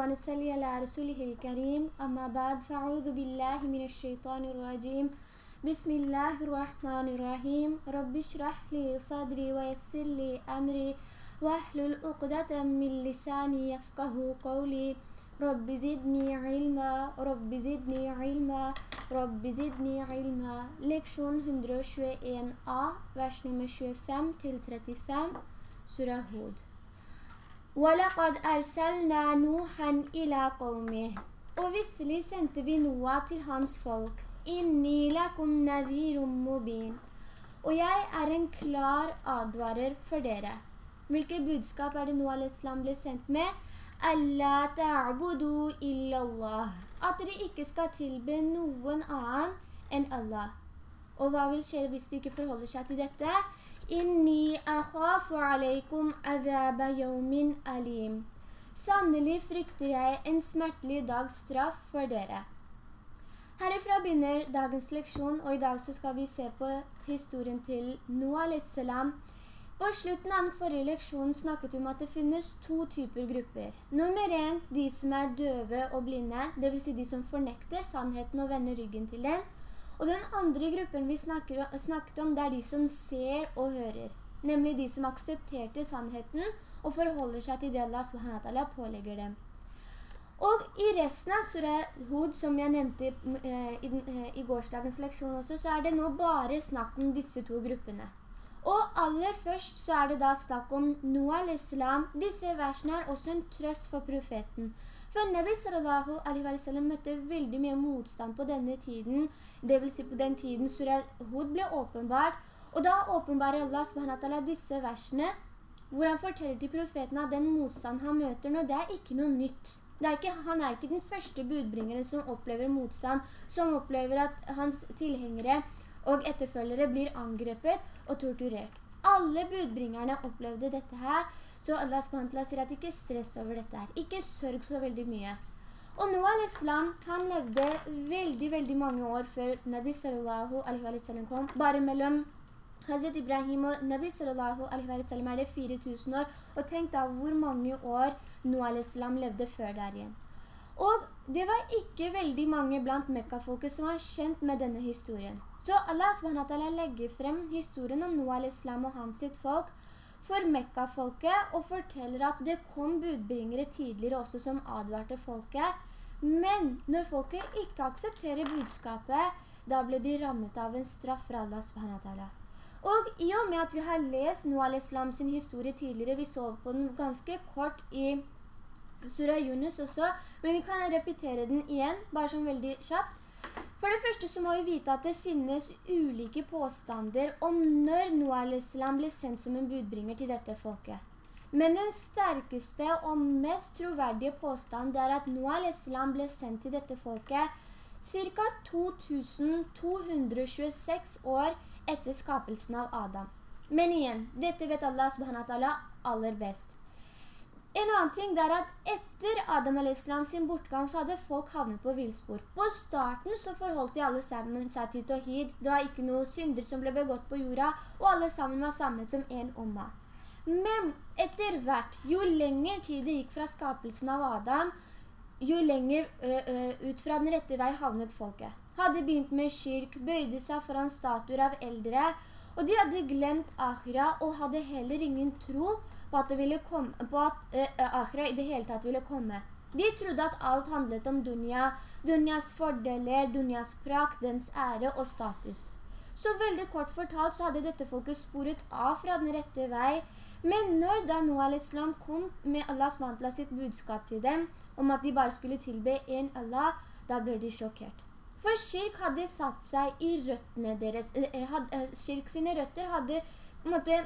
ونسلي على رسوله الكريم. أما بعد فأعوذ بالله من الشيطان الرجيم. بسم الله الرحمن الرحيم. رب اشرح لي صدري ويسر لي أمري. واحلل عقدة من لساني يفقه قولي. رب زدني علما. رب زدني علما. رب زدني علما. Leksjon 121a, vers nummer 25 til 35, Surah. وَلَقَدْ أَرْسَلْنَا نُوحًا إِلَى قَوْمِهِ Og visselig sendte vi Noah til hans folk. «Inni lakum nadhirum mubin». Og jeg er en klar advarer for dere. Hvilket budskap er det Noah al-Islam ble sendt med? «Alla ta'budu illallah». At dere ikke skal tilbe noen annen enn Allah. Og hva vil skje hvis de ikke forholder seg til dette? «Inni akhafu alaikum azaba yawmin alim». Sannelig frykter jeg en smertelig dags straff for dere. Herifra begynner dagens leksjon, og i dag så skal vi se på historien til Noah a.s. På slutten av den forrige leksjonen snakket vi om at det finnes to typer grupper. Nummer en, de som er døve og blinde, det vil si de som fornekter sannheten og vender ryggen til den. Og den andre gruppen vi snakker, snakket om, det er de som ser og hører. Nemlig de som aksepterte sannheten og forholder seg til det Allah subhanahu pålegger dem. Og i resten av Surah Hud, som jeg nevnte eh, i, eh, i gårsdagens leksjon også, så er det nå bare snakk om disse to gruppene. Og aller først så er det da snakk om Noah al-Islam. Disse versene er også en trøst for profeten. For Nabi sallallahu alaihi wa sallam møtte veldig mye motstand på denne tiden, det vil si på den tiden Surah Hud ble åpenbart. Og da åpenbarer Allah SWT disse versene, hvor han forteller til profeten at den motstand han møter nå, det er ikke noe nytt. Er ikke, han er ikke den første budbringeren som opplever motstand, som opplever at hans tilhengere og etterfølgere blir angrepet og torturert. Alle budbringerne opplevde dette her, så Allah sier at ikke stress over dette her, ikke sørg så veldig mye. Og Noah al-Islam, han levde veldig, veldig mange år før Nabi sallallahu alaihi wa sallam kom, bare mellom Hazret Ibrahim og Nabi sallallahu alaihi wa sallam er det 4000 år, og tenk da hvor mange år Noah al-Islam levde før der igjen. Og det var ikke veldig mange blant Mekka-folket som var kjent med denne historien. Så Allah SWT legger frem historien om Noah al-Islam og hans sitt folk for Mekka-folket og forteller at det kom budbringere tidligere også som advarte folket. Men når folket ikke aksepterer budskapet, da ble de rammet av en straff fra Allah SWT. Og i og med at vi har lest Noah al-Islam sin historie tidligere, vi så på den ganske kort i Surah Yunus også, men vi kan repetere den igjen, bare som veldig kjapt. For det første så må vi vite at det finnes ulike påstander om når Noah al-Islam ble sendt som en budbringer til dette folket. Men den sterkeste og mest troverdige påstanden er at Noah al-Islam ble sendt til dette folket ca. 2226 år etter skapelsen av Adam. Men igjen, dette vet Allah subhanahu Allah aller best. En annen ting er at etter Adam al-Islam sin bortgang så hadde folk havnet på vilspor. På starten så forholdt de alle sammen seg til Tawhid. Det var ikke noe synder som ble begått på jorda, og alle sammen var samlet som en omma. Men etter hvert, jo lenger tid det gikk fra skapelsen av Adam, jo lenger ø, ø, ut fra den rette vei havnet folket. Hadde begynt med kirk, bøyde seg foran statuer av eldre, og de hadde glemt Akhira og hadde heller ingen tro på at, at uh, Akhira i det hele tatt ville komme. De trodde at alt handlet om Dunja, Dunjas fordeler, Dunjas prakt, dens ære og status. Så veldig kort fortalt så hadde dette folket sporet av fra den rette vei, men når da Noah al-Islam kom med Allahs mantla sitt budskap til dem, om at de bare skulle tilbe en Allah, da ble de sjokkert. For kirk hadde satt seg i røttene deres, eh, had, eh, kirk sine røtter hadde, måtte,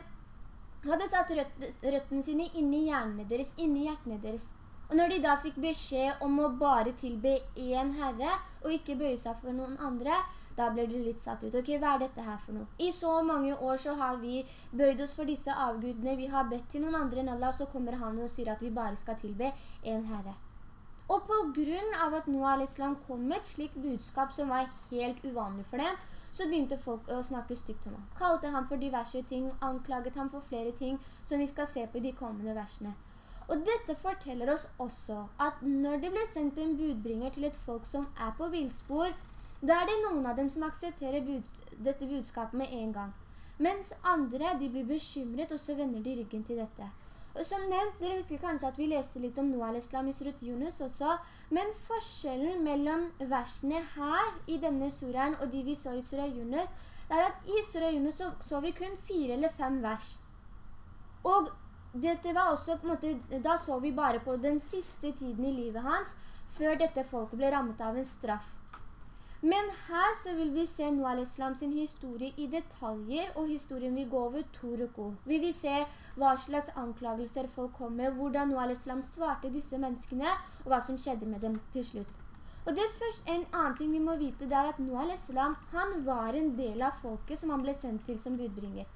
hadde satt røttene sine inni hjernene deres, inni hjertene deres. Og når de da fikk beskjed om å bare tilbe en herre, og ikke bøye seg for noen andre, da ble de litt satt ut. Ok, hva er dette her for noe? I så mange år så har vi bøyd oss for disse avgudene, vi har bedt til noen andre enn Allah, så kommer han og sier at vi bare skal tilbe en herre. Og på grunn av at Noah al-Islam kom med et slikt budskap som var helt uvanlig for dem, så begynte folk å snakke stygt om ham. Kalte han for diverse ting, anklaget han for flere ting som vi skal se på i de kommende versene. Og dette forteller oss også at når det ble sendt en budbringer til et folk som er på vilspor, da er det noen av dem som aksepterer bud, dette budskapet med en gang. Mens andre, de blir bekymret, og så vender de ryggen til dette. Og som nevnt, dere husker kanskje at vi leste litt om Noah al-Islam i Surut Yunus også, men forskjellen mellom versene her i denne suraen og de vi så i Surah Yunus, det er at i Surah Yunus så, så vi kun fire eller fem vers. Og også, måte, da så vi bare på den siste tiden i livet hans, før dette folket ble rammet av en straff. Men her så vil vi se Noah al-Islam sin historie i detaljer, og historien vil gå over to ruko. Vi vil se hva slags anklagelser folk kom med, hvordan Noah al-Islam svarte disse menneskene, og hva som skjedde med dem til slutt. Og det er først en annen ting vi må vite, det er at Noah al-Islam, han var en del av folket som han ble sendt til som budbringer.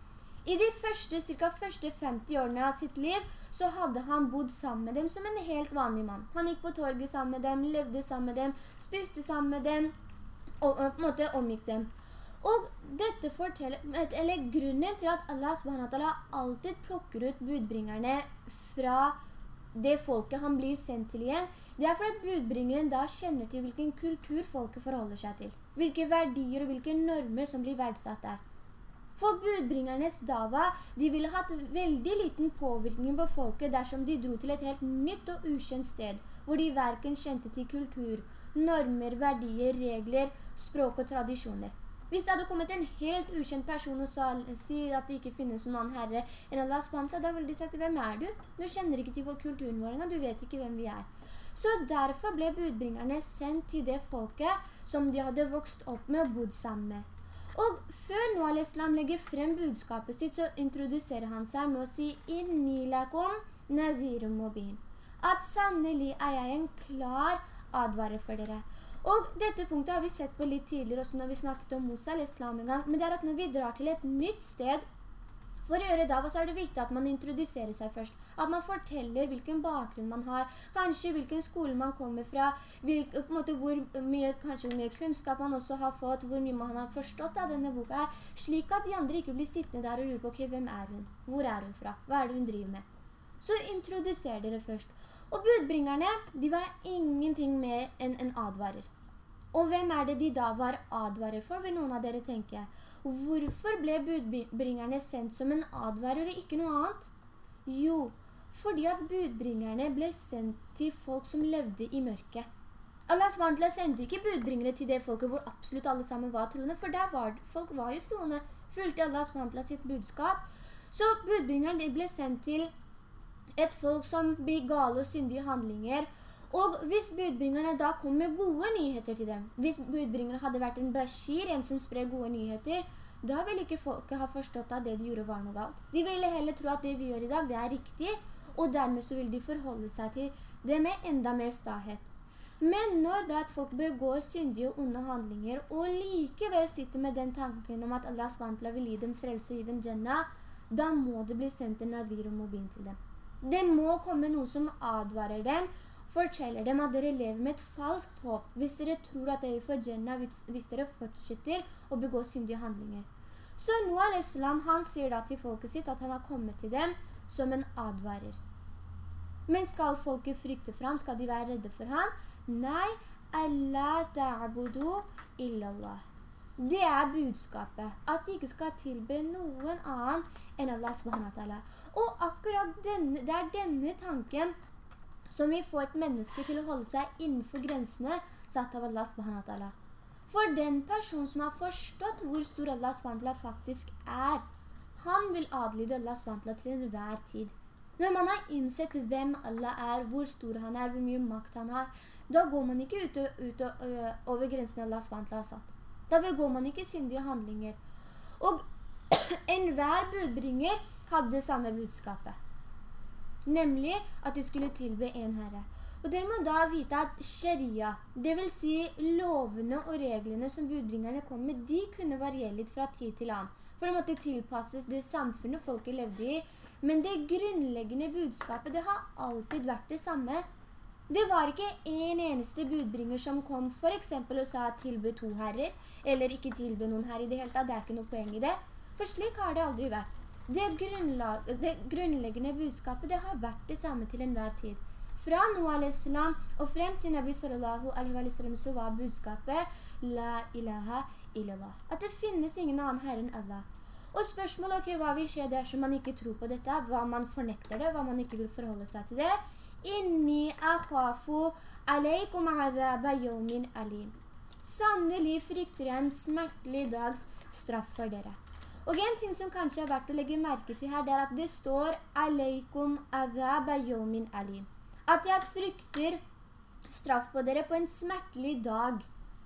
I de første, cirka første 50 årene av sitt liv, så hadde han bodd sammen med dem som en helt vanlig mann. Han gikk på torget sammen med dem, levde sammen med dem, spiste sammen med dem, på en måte omgikk dem. Og dette forteller, eller grunnen til at Allah SWT alltid plukker ut budbringerne fra det folket han blir sendt til igjen, det er fordi at budbringeren da kjenner til hvilken kultur folket forholder seg til. Hvilke verdier og hvilke normer som blir verdsatt der. For budbringernes dava, de ville hatt veldig liten påvirkning på folket dersom de dro til et helt nytt og ukjent sted, hvor de hverken kjente til kultur, normer, verdier, regler, språk og tradisjoner. Hvis det hadde kommet en helt ukjent person og sier at det ikke finnes noen annen herre enn Allah SWT, da ville de sagt, hvem er du? Du kjenner ikke til vår kulturen vår, du vet ikke hvem vi er. Så derfor ble budbringerne sendt til det folket som de hadde vokst opp med og bodd sammen med. Og før Noah al-Islam legger frem budskapet sitt, så introduserer han seg med å si «Inni lakum nadhirum mobin» At sannelig er jeg en klar advarer for dere. Og dette punktet har vi sett på litt tidligere også når vi snakket om Musa eller islam en gang, men det er at når vi drar til et nytt sted, for å gjøre dava så er det viktig at man introduserer seg først. At man forteller hvilken bakgrunn man har, kanskje hvilken skole man kommer fra, hvilke, måte, hvor, mye, kanskje hvor mye kunnskap man også har fått, hvor mye man har forstått av denne boka her, slik at de andre ikke blir sittende der og lurer på, ok, hvem er hun? Hvor er hun fra? Hva er det hun driver med? Så introduser dere først. Og budbringerne, de var ingenting mer enn en advarer. Og hvem er det de da var advarer for, vil noen av dere tenke? Hvorfor ble budbringerne sendt som en advarer og ikke noe annet? Jo, fordi at budbringerne ble sendt til folk som levde i mørket. Allah SWT sendte ikke budbringere til det folket hvor absolutt alle sammen var troende, for der var, folk var jo troende, fulgte Allah SWT sitt budskap. Så budbringerne ble sendt til et folk som blir gale og syndige handlinger, og hvis budbringerne da kom med gode nyheter til dem, hvis budbringerne hadde vært en bashir, en som sprer gode nyheter, da ville ikke folket ha forstått at det de gjorde var noe galt. De ville heller tro at det vi gjør i dag, det er riktig, og dermed så vil de forholde seg til det med enda mer stahet. Men når da et folk begår syndige og onde handlinger, og likevel sitter med den tanken om at Allah SWT vil gi dem frelse og gi dem Jannah, da må det bli sendt en nadir og mobin til dem. Det må komme noe som advarer dem, forteller dem at dere lever med et falskt håp hvis dere tror at dere får Jannah hvis, dere fortsetter å begå syndige handlinger. Så Noah al-Islam, han sier da til folket sitt at han har kommet til dem som en advarer. Men skal folket frykte for ham? Skal de være redde for ham? Nei, Allah ta'budu illallah. Det er budskapet, at de ikke skal tilbe noen annen enn Allah subhanahu Og akkurat denne, det er denne tanken som vil få et menneske til å holde seg innenfor grensene satt av Allah subhanahu For den person som har forstått hvor stor Allah subhanahu faktisk er, han vil adlyde Allah subhanahu til enhver tid. Når man har innsett hvem Allah er, hvor stor han er, hvor mye makt han har, da går man ikke ut, og, ut og, over grensen Allah subhanahu har satt. Da begår man ikke syndige handlinger. Og enhver budbringer hadde det samme budskapet nemlig at de skulle tilbe en herre. Og dere må da vite at sharia, det vil si lovene og reglene som budbringerne kom med, de kunne variere litt fra tid til annen. For det måtte tilpasses det samfunnet folket levde i. Men det grunnleggende budskapet, det har alltid vært det samme. Det var ikke en eneste budbringer som kom for eksempel og sa tilbe to herrer, eller ikke tilbe noen herre i det hele tatt. Det er ikke noe poeng i det. For slik har det aldri vært. det, det grunnleggende budskapet det har vært det samme til enhver tid. Fra Noah al-Islam og frem til Nabi sallallahu alaihi wa sallam så var budskapet La ilaha illallah. At det finnes ingen annen herre enn Allah. Og spørsmålet, ok, hva vil skje dersom man ikke tror på dette? Hva man fornekter det? Hva man ikke vil forholde seg til det? Inni akhafu alaikum azaba yawmin alim. Sannelig frykter jeg en smertelig dags straff for dere. Og en ting som kanskje er verdt å legge merke til her, det er at det står alaikum azaba yawmin alim. At jeg frykter straff på dere på en smertelig dag.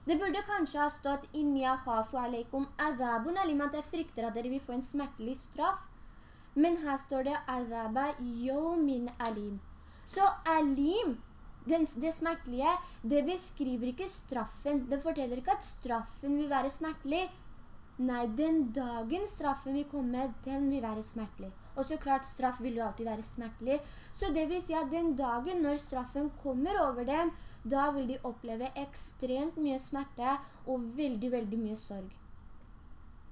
Det burde kanskje ha stått «Inni akhafu alaikum azabun alim», at jeg frykter at dere vil få en smertelig straff. Men her står det «Azaba yawmin alim». Så alim, den, det smertelige, det beskriver ikke straffen. Det forteller ikke at straffen vil være smertelig. Nei, den dagen straffen vil komme, den vil være smertelig. Og så klart, straff vil jo alltid være smertelig. Så det vil si at den dagen når straffen kommer over dem, da vil de oppleve ekstremt mye smerte og veldig, veldig mye sorg.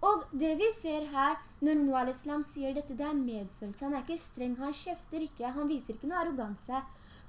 Og det vi ser her, når Noah al-Islam sier dette, det er medfølelse. Han er ikke streng, han kjefter ikke, han viser ikke noe arroganse.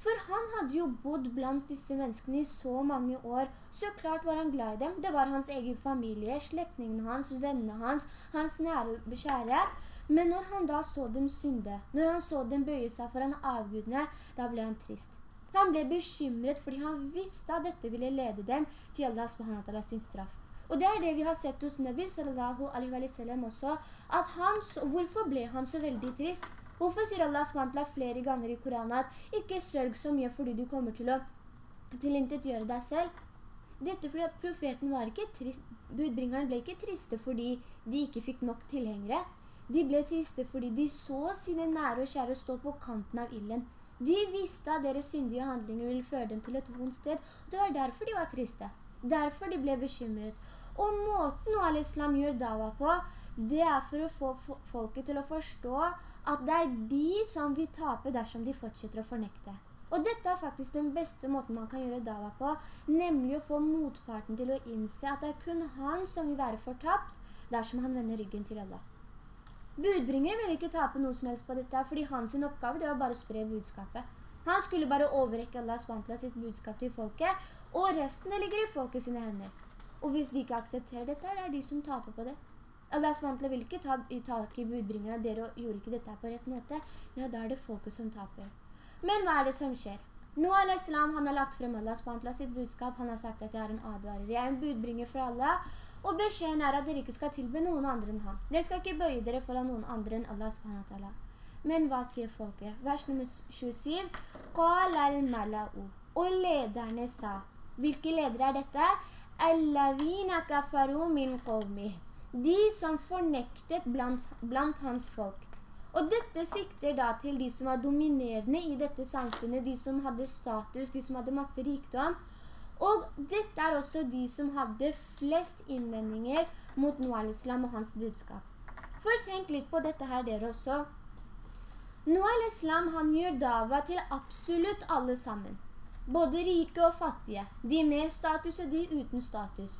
For han hadde jo bodd blant disse menneskene i så mange år, så klart var han glad i dem. Det var hans egen familie, slektningene hans, vennene hans, hans nære beskjære. Men når han da så dem synde, når han så dem bøye seg foran avgudene, da ble han trist. Han ble bekymret fordi han visste at dette ville lede dem til Allah subhanahu sin straff. Og det er det vi har sett hos Nabi sallallahu alaihi wa sallam også, at han, hvorfor ble han så veldig trist? Hvorfor sier Allah SWT flere ganger i Koranen at ikke sørg så mye fordi du kommer til å tilintet gjøre deg selv? Dette fordi profeten var ikke trist, budbringeren ble ikke triste fordi de ikke fikk nok tilhengere. De ble triste fordi de så sine nære og kjære stå på kanten av illen. De visste at deres syndige handlinger ville føre dem til et vondt sted, og det var derfor de var triste. Derfor de ble bekymret. Og måten al-Islam gjør dawa på, det er for å få folket til å forstå at det er de som vil tape dersom de fortsetter å fornekte. Og dette er faktisk den beste måten man kan gjøre dawa på, nemlig å få motparten til å innse at det er kun han som vil være fortapt dersom han vender ryggen til Allah. Budbringere ville ikke tape noe som helst på dette, fordi hans oppgave det var bare å spre budskapet. Han skulle bare overrekke Allahs vantla sitt budskap til folket, og resten ligger i folket sine hender. Og hvis de ikke aksepterer dette, det er de som taper på det. Allahs SWT vil ikke ta tak i budbringerne, dere gjorde ikke dette på rett måte. Ja, da er det folket som taper. Men hva er det som skjer? Nå al-Islam, han har lagt frem Allahs SWT sitt budskap, han har sagt at jeg er en advarer. Jeg er en budbringer for Allah, og beskjeden er at dere ikke skal tilbe noen andre enn han. Dere skal ikke bøye dere foran noen andre enn Allah SWT. Men hva sier folket? Vers nummer 27. Qal al-mala'u. Og lederne sa. Hvilke ledere er dette? De som fornektet blant, blant hans folk. Og dette sikter da til de som var dominerende i dette samfunnet, de som hadde status, de som hadde masse rikdom, og dette er også de som hadde flest innvendinger mot Noah al-Islam og hans budskap. For tenk litt på dette her dere også. Noah al-Islam han gjør dava til absolutt alle sammen. Både rike og fattige. De med status og de uten status.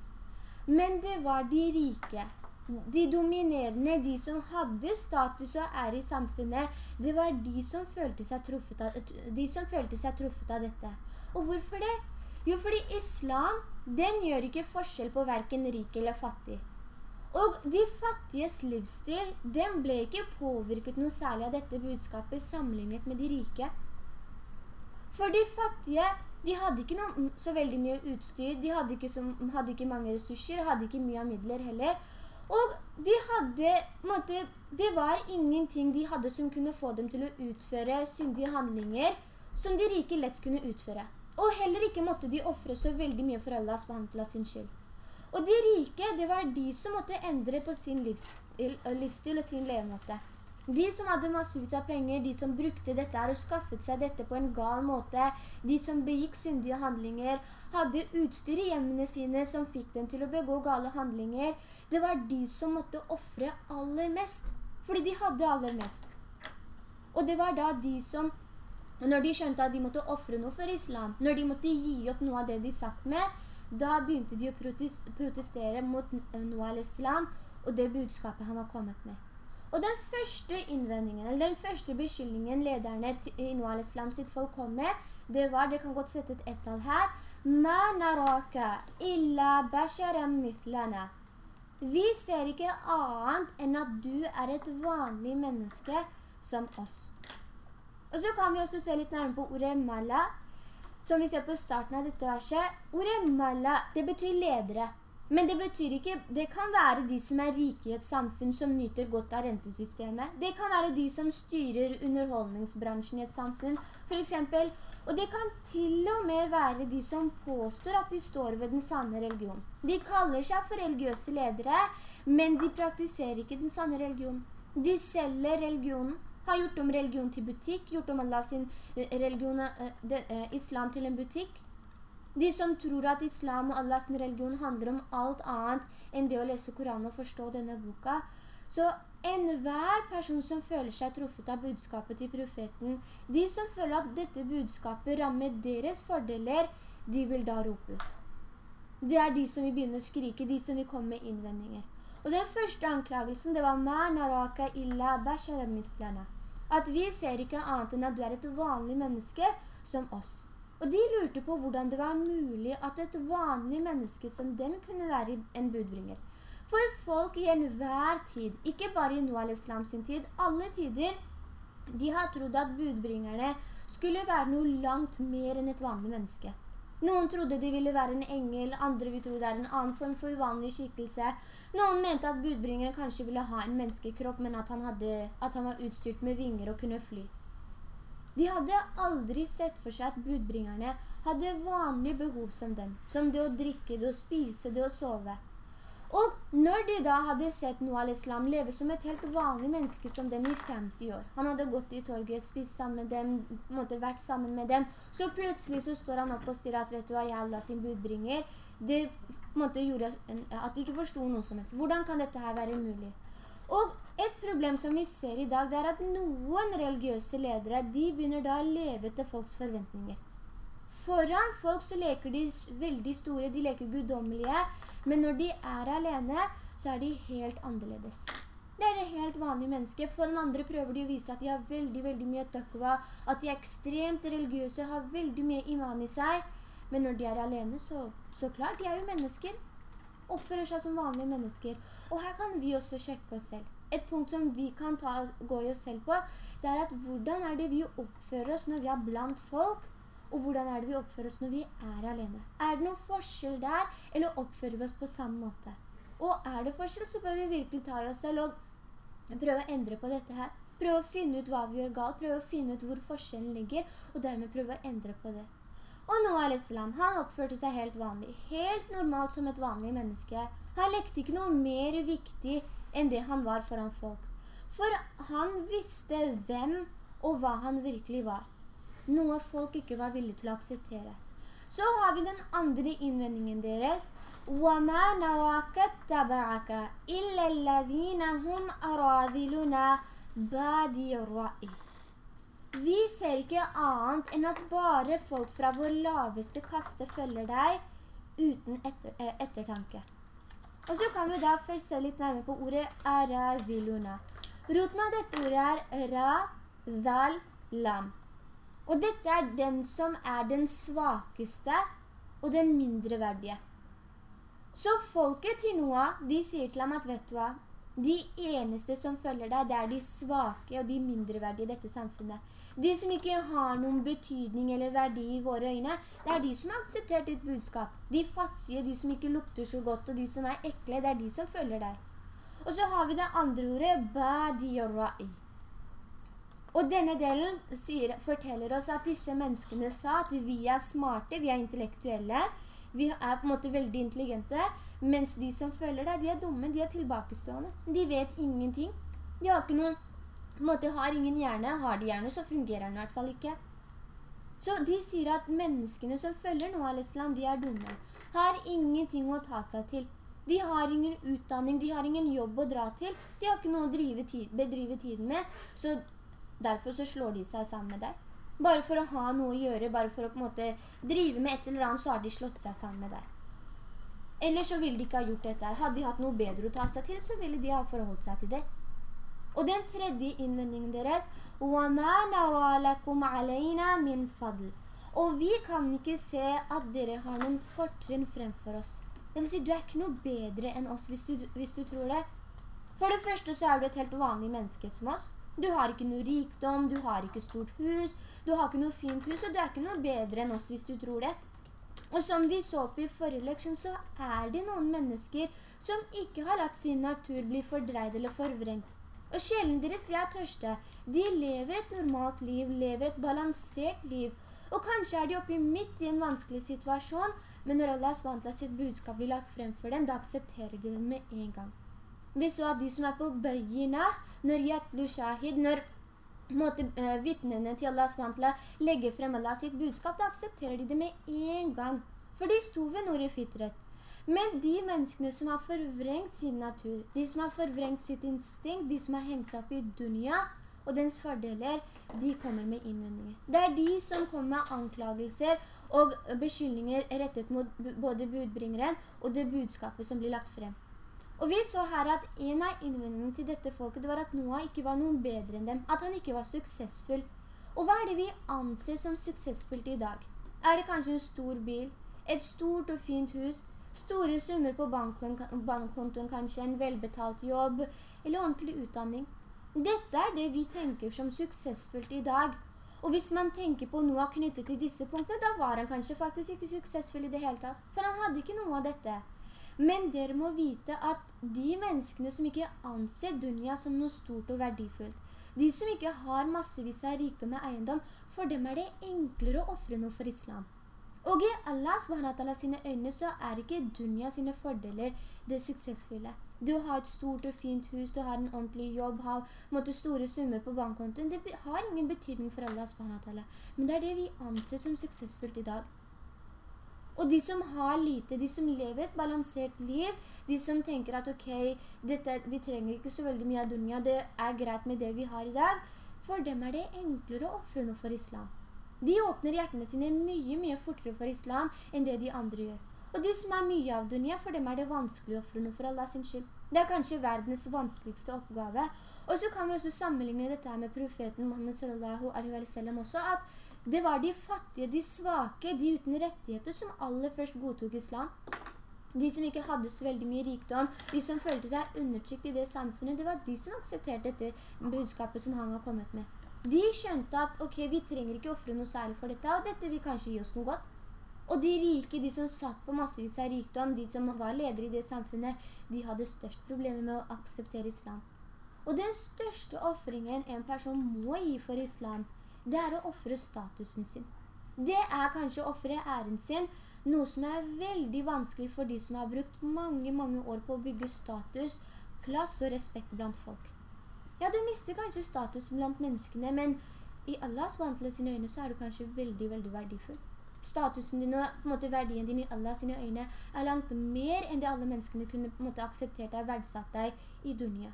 Men det var de rike, de dominerende, de som hadde status og ære i samfunnet, det var de som følte seg truffet av, seg truffet av dette. Og hvorfor det? Jo, fordi islam, den gjør ikke forskjell på hverken rik eller fattig. Og de fattiges livsstil, den ble ikke påvirket noe særlig av dette budskapet sammenlignet med de rike. For de fattige, de hadde ikke noe, så veldig mye utstyr, de hadde ikke, så, hadde ikke mange ressurser, hadde ikke mye av midler heller. Og de hadde, måtte, det var ingenting de hadde som kunne få dem til å utføre syndige handlinger som de rike lett kunne utføre. Og heller ikke måtte de offre så veldig mye for Allahs behandla sin skyld. Og de rike, det var de som måtte endre på sin livsstil, livsstil og sin levemåte. De som hadde massevis av penger, de som brukte dette her og skaffet seg dette på en gal måte, de som begikk syndige handlinger, hadde utstyr i hjemmene sine som fikk dem til å begå gale handlinger, det var de som måtte offre aller mest, fordi de hadde aller mest. Og det var da de som når de skjønte at de måtte offre noe for islam, når de måtte gi opp noe av det de satt med, da begynte de å protestere mot noe av islam og det budskapet han var kommet med. Og den første innvendingen, eller den første beskyldningen lederne i Noah al-Islam sitt folk kom med, det var, dere kan godt sette et ettal her, «Ma naraka illa basharam mithlana». Vi ser ikke annet enn at du er et vanlig menneske som oss. Og så kan vi også se litt nærmere på ordet mala, som vi ser på starten av dette verset. Ordet mala, det betyr ledere. Men det betyr ikke, det kan være de som er rike i et samfunn som nyter godt av rentesystemet. Det kan være de som styrer underholdningsbransjen i et samfunn, for eksempel. Og det kan til og med være de som påstår at de står ved den sanne religion. De kaller seg for religiøse ledere, men de praktiserer ikke den sanne religion. De selger religionen, har gjort om religion til butikk, gjort om Allah sin eh, religion, eh, eh, islam til en butikk, de som tror at islam og Allahs religion handler om alt annet enn det å lese Koranen og forstå denne boka. Så enhver person som føler seg truffet av budskapet til profeten, de som føler at dette budskapet rammer deres fordeler, de vil da rope ut. Det er de som vil begynne å skrike, de som vil komme med innvendinger. Og den første anklagelsen, det var. At vi ser ikke annet enn at du er et vanlig menneske som oss. Og de lurte på hvordan det var mulig at et vanlig menneske som dem kunne være en budbringer. For folk i enhver tid, ikke bare i Noah al-Islam sin tid, alle tider, de har trodd at budbringerne skulle være noe langt mer enn et vanlig menneske. Noen trodde de ville være en engel, andre vil tro det er en annen form for uvanlig skikkelse. Noen mente at budbringeren kanskje ville ha en menneskekropp, men at han, hadde, at han var utstyrt med vinger og kunne fly. De hadde aldri sett for seg at budbringerne hadde vanlige behov som dem, som det å drikke, det å spise, det å sove. Og når de da hadde sett Noah al-Islam leve som et helt vanlig menneske som dem i 50 år, han hadde gått i torget, spist sammen med dem, måtte vært sammen med dem, så plutselig så står han opp og sier at vet du hva, jeg er Allah sin budbringer. Det måtte gjøre at de ikke forstod noe som helst. Hvordan kan dette her være mulig? Og et problem som vi ser i dag, det er at noen religiøse ledere, de begynner da å leve til folks forventninger. Foran folk så leker de veldig store, de leker guddommelige, men når de er alene, så er de helt annerledes. Det er det helt vanlige mennesket. For den andre prøver de å vise at de har veldig, veldig mye takva, at de er ekstremt religiøse, har veldig mye iman i seg. Men når de er alene, så, så klart, de er jo mennesker. Oppfører seg som vanlige mennesker. Og her kan vi også sjekke oss selv et punkt som vi kan ta, gå i oss selv på, det er at hvordan er det vi oppfører oss når vi er blant folk, og hvordan er det vi oppfører oss når vi er alene? Er det noen forskjell der, eller oppfører vi oss på samme måte? Og er det forskjell, så bør vi virkelig ta i oss selv og prøve å endre på dette her. Prøve å finne ut hva vi gjør galt, prøve å finne ut hvor forskjellen ligger, og dermed prøve å endre på det. Og Noah al-Islam, han oppførte seg helt vanlig, helt normalt som et vanlig menneske. Han lekte ikke noe mer viktig enn det han var foran folk. For han visste hvem og hva han virkelig var. Noe folk ikke var villige til å akseptere. Så har vi den andre innvendingen deres. وَمَا نَرَاكَ اتَّبَعَكَ إِلَّا الَّذِينَ هُمْ أَرَاذِلُنَا بَادِيَ الرَّأِي Vi ser ikke annet enn at bare folk fra vår laveste kaste følger deg uten etter, eh, ettertanke. Og så kan vi da først se litt nærmere på ordet araviluna. Roten av dette ordet er ra, dal, lam. Og dette er den som er den svakeste og den mindre verdige. Så folket til Noah, de sier til ham at, vet du hva, de eneste som følger deg, det er de svake og de mindreverdige i dette samfunnet. De som ikke har noen betydning eller verdi i våre øyne, det er de som har akseptert ditt budskap. De fattige, de som ikke lukter så godt, og de som er ekle, det er de som følger deg. Og så har vi det andre ordet, badiyarai. Og denne delen sier, forteller oss at disse menneskene sa at vi er smarte, vi er intellektuelle, vi er på en måte veldig intelligente, mens de som følger deg, de er dumme, de er tilbakestående. De vet ingenting. De har ikke noen på en måte har ingen hjerne, har de hjerne, så fungerer den i hvert fall ikke. Så de sier at menneskene som følger Noah al-Islam, de er dumme. Har ingenting å ta seg til. De har ingen utdanning, de har ingen jobb å dra til. De har ikke noe å tid, bedrive tiden med, så derfor så slår de seg sammen med deg. Bare for å ha noe å gjøre, bare for å på en måte drive med et eller annet, så har de slått seg sammen med deg. Ellers så ville de ikke ha gjort dette. Hadde de hatt noe bedre å ta seg til, så ville de ha forholdt seg til det. Og den tredje innvendingen deres Og vi kan ikke se at dere har noen fortrinn fremfor oss. Det vil si, du er ikke noe bedre enn oss hvis du, hvis du tror det. For det første så er du et helt vanlig menneske som oss. Du har ikke noe rikdom, du har ikke stort hus, du har ikke noe fint hus, og du er ikke noe bedre enn oss hvis du tror det. Og som vi så på i forrige leksjon, så er det noen mennesker som ikke har latt sin natur bli fordreid eller forvrengt. Og sjelen deres, de er tørste. De lever et normalt liv, lever et balansert liv, og kanskje er de oppe midt i en vanskelig situasjon, men når Allah SWT sitt budskap blir lagt frem for dem, da aksepterer de det med en gang. Vi så at de som er på bøyina, når Yatlu Shahid, når måtte, uh, vittnene til Allah SWT legger frem Allah sitt budskap, da aksepterer de det med en gang. For de sto ved Nori Fitret. Men de menneskene som har forvrengt sin natur, de som har forvrengt sitt instinkt, de som har hengt seg opp i dunya, og dens fordeler, de kommer med innvendinger. Det er de som kommer med anklagelser og beskyldninger rettet mot både budbringeren og det budskapet som blir lagt frem. Og vi så her at en av innvendingene til dette folket det var at Noah ikke var noen bedre enn dem, at han ikke var suksessfull. Og hva er det vi anser som suksessfullt i dag? Er det kanskje en stor bil, et stort og fint hus, store summer på bankkontoen kanskje, en velbetalt jobb, eller ordentlig utdanning? Dette er det vi tenker som suksessfullt i dag. Og hvis man tenker på noe knyttet til disse punktene, da var han kanskje faktisk ikke suksessfull i det hele tatt. For han hadde ikke noe av dette. Men dere må vite at de menneskene som ikke anser Dunja som noe stort og verdifullt, de som ikke har massevis av rikdom og eiendom, for dem er det enklere å offre noe for islam. Og i Allah subhanahu sine øyne så er ikke dunya sine fordeler det suksessfulle. Du har et stort og fint hus, du har en ordentlig jobb, har måtte, store summer på bankkontoen. Det har ingen betydning for Allah subhanahu Men det er det vi anser som suksessfullt i dag. Og de som har lite, de som lever et balansert liv, de som tenker at ok, dette, vi trenger ikke så veldig mye av dunya, det er greit med det vi har i dag, for dem er det enklere å offre noe for islam. De åpner hjertene sine mye, mye fortere for islam enn det de andre gjør. Og de som er mye av dunya, for dem er det vanskelig å ofre noe for Allah sin skyld. Det er kanskje verdens vanskeligste oppgave. Og så kan vi også sammenligne dette med profeten Muhammad sallallahu alaihi wa sallam også, at det var de fattige, de svake, de uten rettigheter som aller først godtok islam. De som ikke hadde så veldig mye rikdom, de som følte seg undertrykt i det samfunnet, det var de som aksepterte dette budskapet som han var kommet med. De skjønte at, ok, vi trenger ikke offre noe særlig for dette, og dette vil kanskje gi oss noe godt. Og de rike, de som satt på massevis av rikdom, de som var ledere i det samfunnet, de hadde størst problemer med å akseptere islam. Og den største offringen en person må gi for islam, det er å offre statusen sin. Det er kanskje å offre æren sin, noe som er veldig vanskelig for de som har brukt mange, mange år på å bygge status, plass og respekt blant folk. Ja, du mister kanskje status blant menneskene, men i Allahs vantle sine øyne så er du kanskje veldig, veldig verdifull statusen din og på måte, verdien din i Allahs sine øyne er langt mer enn det alle menneskene kunne på en måte akseptert deg, verdsatt deg i dunya.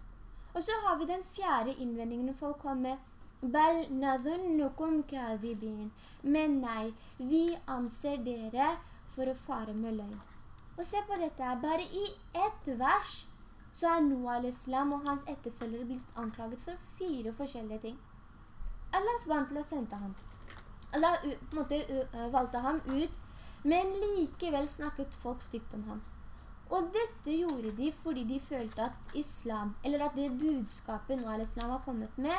Og så har vi den fjerde innvendingen folk kom med. Bel nadhunnukum kadhibin. Men nei, vi anser dere for å fare med løgn. Og se på dette, bare i ett vers så er Noah al-Islam og hans etterfølgere blitt anklaget for fire forskjellige ting. Allah å sende ham. Allah måte, valgte ham ut, men likevel snakket folk stygt om ham. Og dette gjorde de fordi de følte at islam, eller at det budskapet Noah al-islam har kommet med,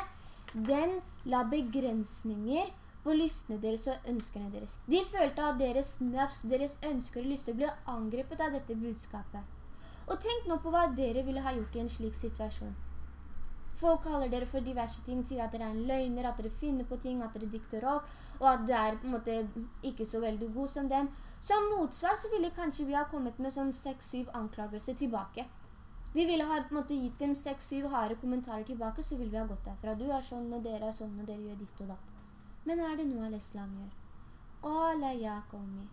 den la begrensninger på lystene deres og ønskene deres. De følte at deres nafs, deres ønsker og lyster ble angrepet av dette budskapet. Og tenk nå på hva dere ville ha gjort i en slik situasjon. Folk kaller dere for diverse ting, sier at dere er en løgner, at dere finner på ting, at dere dikter opp, og at du er på en måte ikke så veldig god som dem. Som motsvar så ville kanskje vi ha kommet med sånn 6-7 anklagelser tilbake. Vi ville ha på en måte gitt dem 6-7 harde kommentarer tilbake, så ville vi ha gått derfra. Du er sånn, og dere er sånn, og dere gjør ditt og datt. Men er det noe al-Islam gjør? Qala ya qawmi.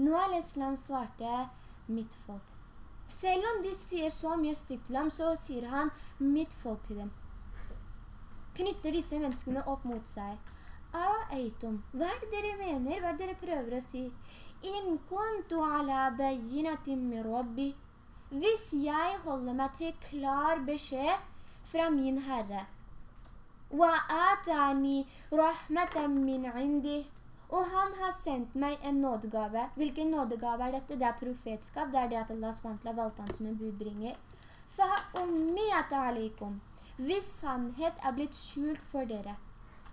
Noe al-Islam svarte mitt folk. Selv om de sier så mye stygt til ham, så sier han mitt folk til dem. Knytter disse menneskene opp mot seg. Ara eitum, hva er det dere mener, hva er det dere prøver å si? In kuntu ala bayinatim mirobbi. Hvis jeg holder meg til klar beskjed fra min Herre. Wa atani rahmatan min indih og han har sendt meg en nådegave. Hvilken nådegave er dette? Det er profetskap. Det er det at Allah SWT valgte han som en budbringer. Hvis sannhet er blitt skjult for dere.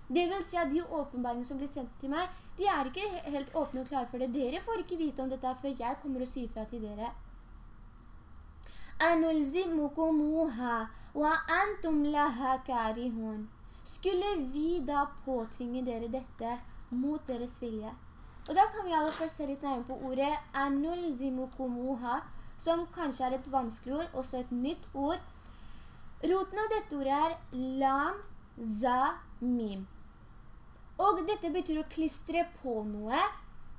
Det vil si at de åpenbarene som blir sendt til meg, de er ikke helt åpne og klare for det. Dere får ikke vite om dette før jeg kommer og sier fra til dere. Skulle vi da påtvinge dere dette? Mot deres vilje. Og da kan vi aller først se litt nærmere på ordet «anulzimukumuha», som kanskje er et vanskelig ord, også et nytt ord. Roten av dette ordet er lam, za, mim. Og dette betyr å klistre på noe,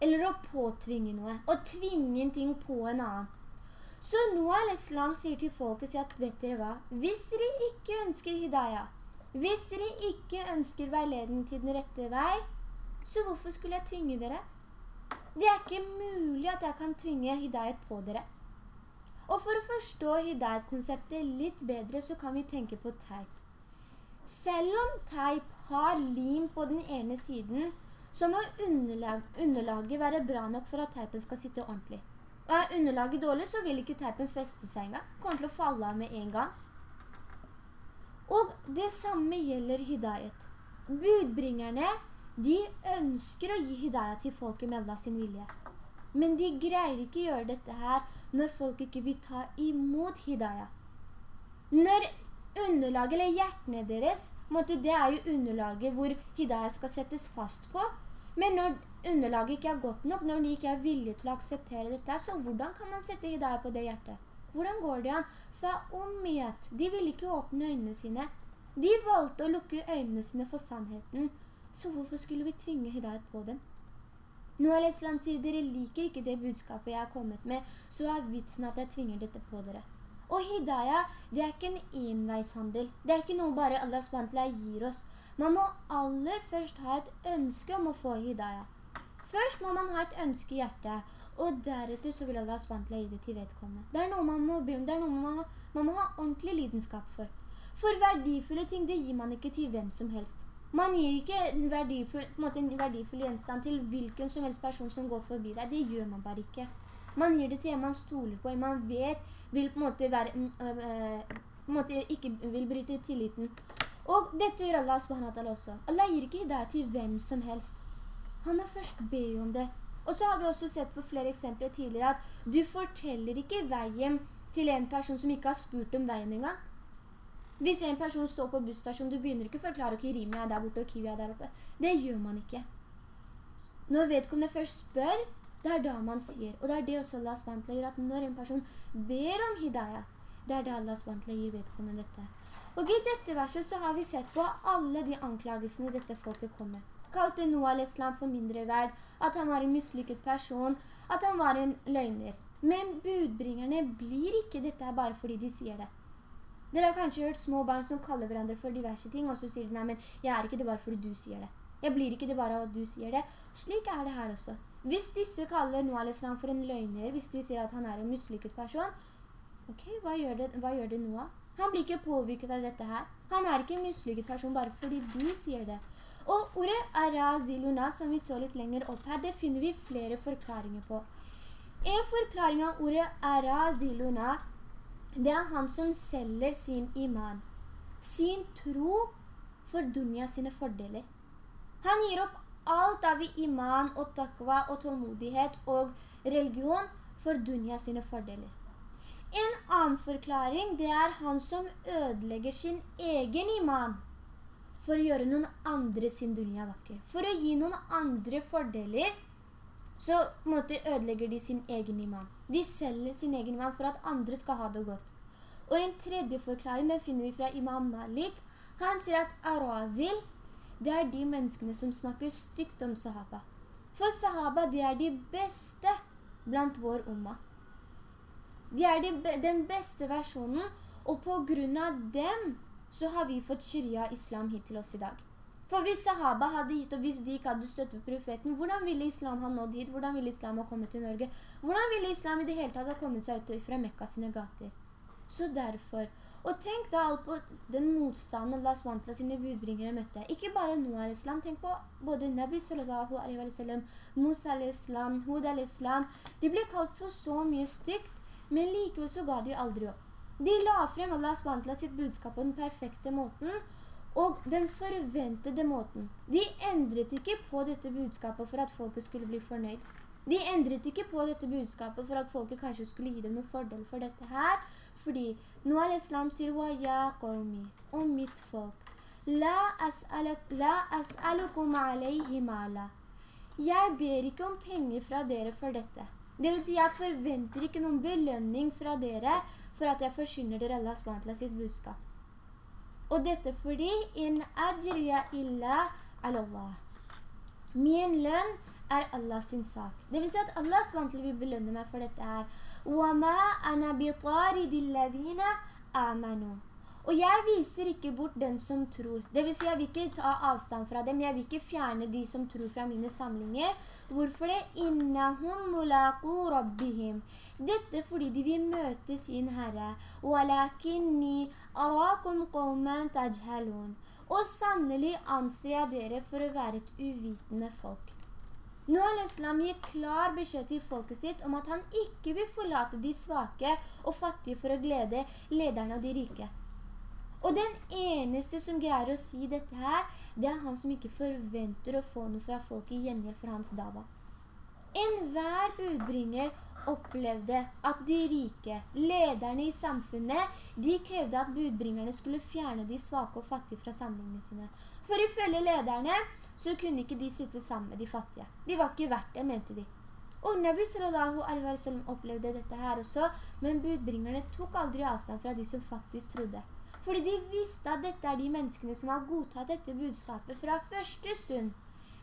eller å påtvinge noe, å tvinge en ting på en annen. Så Noah al-Islam sier til folket, at, vet dere hva? Hvis dere ikke ønsker hidayah, hvis dere ikke ønsker veiledning til den rette vei, så hvorfor skulle jeg tvinge dere? Det er ikke mulig at jeg kan tvinge hidayat på dere. Og for å forstå hidayat-konseptet litt bedre, så kan vi tenke på teip. Selv om teip har lim på den ene siden, så må underlag, underlaget være bra nok for at teipen skal sitte ordentlig. Og er underlaget dårlig, så vil ikke teipen feste seg engang. Kommer til å falle av med en gang. Og det samme gjelder hidayat. Budbringerne de ønsker å gi hidayah til folket med Allah sin vilje. Men de greier ikke å gjøre dette her når folk ikke vil ta imot hidayah. Når underlaget, eller hjertene deres, det er jo underlaget hvor hidayah skal settes fast på. Men når underlaget ikke er godt nok, når de ikke er villige til å akseptere dette, så hvordan kan man sette hidayah på det hjertet? Hvordan går det an? For omhet, de ville ikke åpne øynene sine. De valgte å lukke øynene sine for sannheten. Så hvorfor skulle vi tvinge hidayat på dem? Nå al-Islam sier dere liker ikke det budskapet jeg har kommet med, så er vitsen at jeg tvinger dette på dere. Og hidayah, det er ikke en enveishandel. Det er ikke noe bare Allah SWT gir oss. Man må aller først ha et ønske om å få hidayah. Først må man ha et ønske i hjertet, og deretter så vil Allah SWT gi det til vedkommende. Det er noe man må be om, det er noe man må, man må ha ordentlig lidenskap for. For verdifulle ting, det gir man ikke til hvem som helst. Man gir ikke en verdifull, en, måte, en verdifull gjenstand til hvilken som helst person som går forbi deg. Det gjør man bare ikke. Man gir det til en man stoler på, en man vet vil på en måte, være, øh, på en måte ikke vil bryte tilliten. Og dette gjør Allah subhanahu også. Allah gir ikke hidayah til hvem som helst. Han må først be om det. Og så har vi også sett på flere eksempler tidligere at du forteller ikke veien til en person som ikke har spurt om veien engang. Hvis en person står på busstasjonen, du begynner ikke å forklare, ok, Rimi er der borte, og Kiwi er der oppe. Det gjør man ikke. Når vedkommende først spør, det er da man sier. Og det er det også Allah SWT gjør, at når en person ber om hidayah, det er det Allah SWT gir vedkommende dette. Og i dette verset så har vi sett på alle de anklagelsene dette folket kommer. Kalte Noah al-Islam for mindre verd, at han var en mislykket person, at han var en løgner. Men budbringerne blir ikke dette bare fordi de sier det. Dere har kanskje hørt små barn som kaller hverandre for diverse ting, og så sier de, nei, men jeg er ikke det bare fordi du sier det. Jeg blir ikke det bare av at du sier det. Slik er det her også. Hvis disse kaller Noah al-Islam for en løgner, hvis de sier at han er en mislykket person, ok, hva gjør, det, hva gjør det Noah? Han blir ikke påvirket av dette her. Han er ikke en mislykket person bare fordi de sier det. Og ordet araziluna, som vi så litt lenger opp her, det finner vi flere forklaringer på. En forklaring av ordet araziluna det er han som selger sin iman, sin tro for dunya sine fordeler. Han gir opp alt av iman og takva og tålmodighet og religion for dunya sine fordeler. En annen forklaring, det er han som ødelegger sin egen iman for å gjøre noen andre sin dunya vakker. For å gi noen andre fordeler, så måte ødelegger de sin egen iman. De selger sin egen iman for at andre skal ha det godt. Og en tredje forklaring, den finner vi fra Imam Malik. Han sier at arazil, det er de menneskene som snakker stygt om sahaba. For sahaba, de er de beste blant vår umma. De er de, den beste versjonen, og på grunn av dem så har vi fått sharia islam hit til oss i dag. For hvis sahaba hadde gitt, og hvis de ikke hadde støttet profeten, hvordan ville islam ha nådd hit? Hvordan ville islam ha kommet til Norge? Hvordan ville islam i det hele tatt ha kommet seg ut fra Mekka sine gater? Så derfor, Og tenk da alt på den motstanden Allah SWT sine budbringere møtte. Ikke bare Noah al-Islam, tenk på både Nabi sallallahu alaihi wa sallam, Musa al-Islam, Hud al-Islam. De ble kalt for så mye stygt, men likevel så ga de aldri opp. De la frem Allah SWT sitt budskap på den perfekte måten, og den forventede måten. De endret ikke på dette budskapet for at folket skulle bli fornøyd. De endret ikke på dette budskapet for at folket kanskje skulle gi dem noen fordel for dette her, fordi nå al-Islam sier «Wa ya qawmi», og mitt folk, «La as'alukum alayhi mala». Jeg ber ikke om penger fra dere for dette. Det vil si, jeg forventer ikke noen belønning fra dere for at jeg forsyner dere Allah SWT sitt budskap. Og dette fordi in ajriya illa ala Allah. Min lønn er Allahs sak. Det vil si at Allah SWT vil belønne meg for dette her. Og jeg viser ikke bort den som tror. Det vil si jeg vil ikke ta avstand fra dem. Jeg vil ikke fjerne de som tror fra mine samlinger. Hvorfor det? Innahum mulaku rabbihim. Dette fordi de vil møte sin Herre. وَلَكِنِّي أَرَاكُمْ قَوْمًا تَجْهَلُونَ Og sannelig anser jeg dere for å være et uvitende folk. Nå har islam gir klar beskjed til folket sitt om at han ikke vil forlate de svake og fattige for å glede lederne og de rike. Og den eneste som greier å si dette her, det er han som ikke forventer å få noe fra folket i gjengjeld for hans dava. En hver budbringer opplevde at de rike, lederne i samfunnet, de krevde at budbringerne skulle fjerne de svake og fattige fra samlingene sine. For ifølge lederne så kunne ikke de sitte sammen med de fattige. De var ikke verdt det, mente de. Og Nabi sallallahu alaihi wa sallam opplevde dette her også, men budbringerne tok aldri avstand fra de som faktisk trodde. Fordi de visste at dette er de menneskene som har godtatt dette budskapet fra første stund.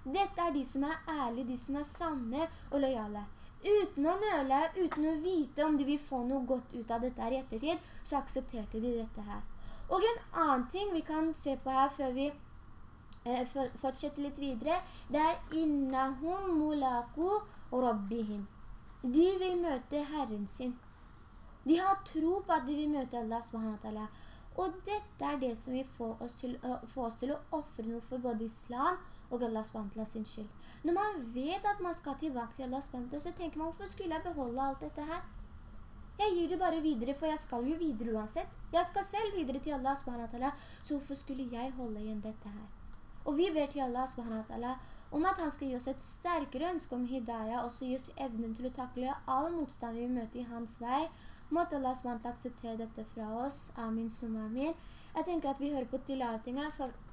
Dette er de som er ærlige, de som er sanne og lojale. Uten å nøle, uten å vite om de vil få noe godt ut av dette her i ettertid, så aksepterte de dette her. Og en annen ting vi kan se på her før vi eh, fortsetter litt videre, det er innahum mulaku rabbihim. De vil møte Herren sin. De har tro på at de vil møte Allah subhanahu Og dette er det som vil få oss til, uh, få oss til å offre noe for både islam og Allah SWT sin skyld. Når man vet at man skal tilbake til Allah SWT, så tenker man, hvorfor skulle jeg beholde alt dette her? Jeg gir det bare videre, for jeg skal jo videre uansett. Jeg skal selv videre til Allah SWT, så hvorfor skulle jeg holde igjen dette her? Og vi ber til Allah SWT om at han skal gi oss et sterkere ønske om hidayah, og så gi oss evnen til å takle all motstand vi møter i hans vei. Måtte Allah SWT akseptere dette fra oss. Amin summa amin. Jeg tenker at vi hører på tilatinga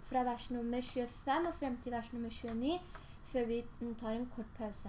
fra, vers nummer 25 og frem til vers nummer 29, før vi tar en kort pause.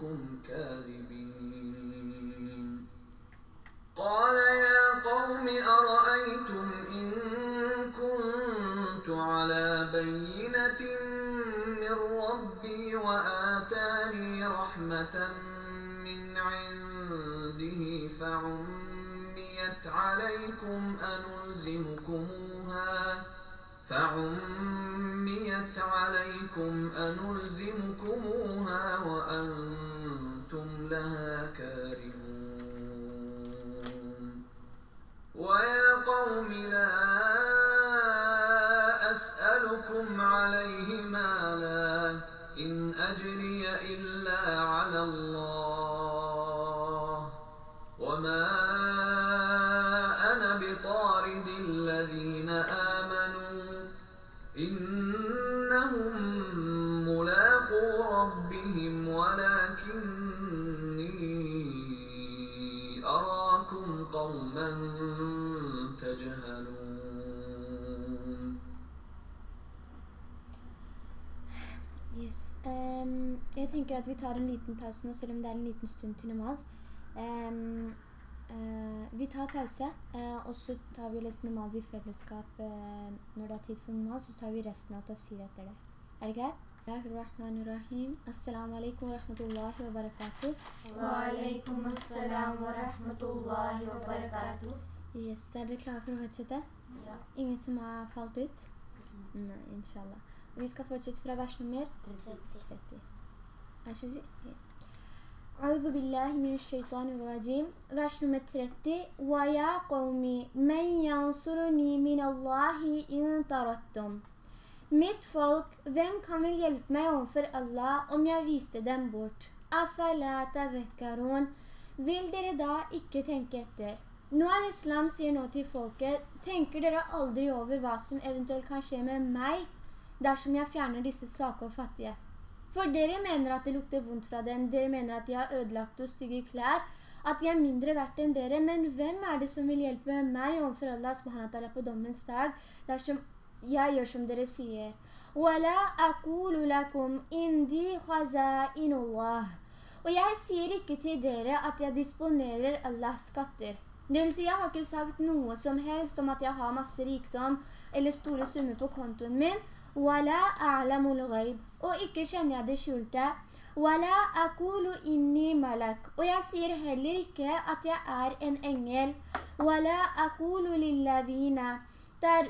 نظنكم كاذبين. قال يا قوم أرأيتم إن كنت على بينة من ربي وآتاني رحمة من عنده فعمي فعميت عليكم أنلزمكموها؟ فعميت عليكم أنلزمكموها وأنتم لها كارهون. ويا قوم لا jeg tenker at vi tar en liten pause nå, selv om det er en liten stund til namaz. Um, uh, vi tar pause, uh, og så tar vi og leser namaz i fellesskap uh, når det er tid for namaz, så tar vi resten av tafsir etter det. Er det greit? Bismillahirrahmanirrahim. Assalamu alaikum wa rahmatullahi wa barakatuh. Wa alaikum assalam wa rahmatullahi wa barakatuh. Yes, er dere klare for å fortsette? Ja. Ingen som har falt ut? Nei, inshallah. Vi skal fortsette fra vers nummer 30. 30. Kanskje أعوذ بالله من الشيطان vers nummer 30 وَيَا قَوْمِ مَنْ يَنْصُرُنِي مِنْ اللَّهِ إِنْ تَرَتْتُمْ Mitt folk, hvem kan vel hjelpe meg overfor Allah om jeg viste dem bort? أَفَلَا تَذَكَّرُونَ Vil dere da ikke tenke etter? Når islam sier nå til folket, tenker dere aldri over hva som eventuelt kan skje med meg dersom jeg fjerner disse svake og fattige. For dere mener at det lukter vondt fra dem, dere mener at de har ødelagt og stygge klær, at de er mindre verdt enn dere, men hvem er det som vil hjelpe meg overfor Allah subhanahu wa ta'ala på dommens dag, dersom jeg gjør som dere sier? وَلَا أَقُولُ لَكُمْ إِنْدِي خَزَائِنُ اللَّهِ Og jeg sier ikke til dere at jeg disponerer Allahs skatter. Det vil si, jeg har ikke sagt noe som helst om at jeg har masse rikdom eller store summer på kontoen min. وَلَا أَعْلَمُ الْغَيْبِ Og ikke kjenner jeg det skjulte. وَلَا أَقُولُ إِنِّي مَلَكْ Og jeg sier heller ikke at jeg er en engel. وَلَا أَقُولُ لِلَّذِينَ تَرْ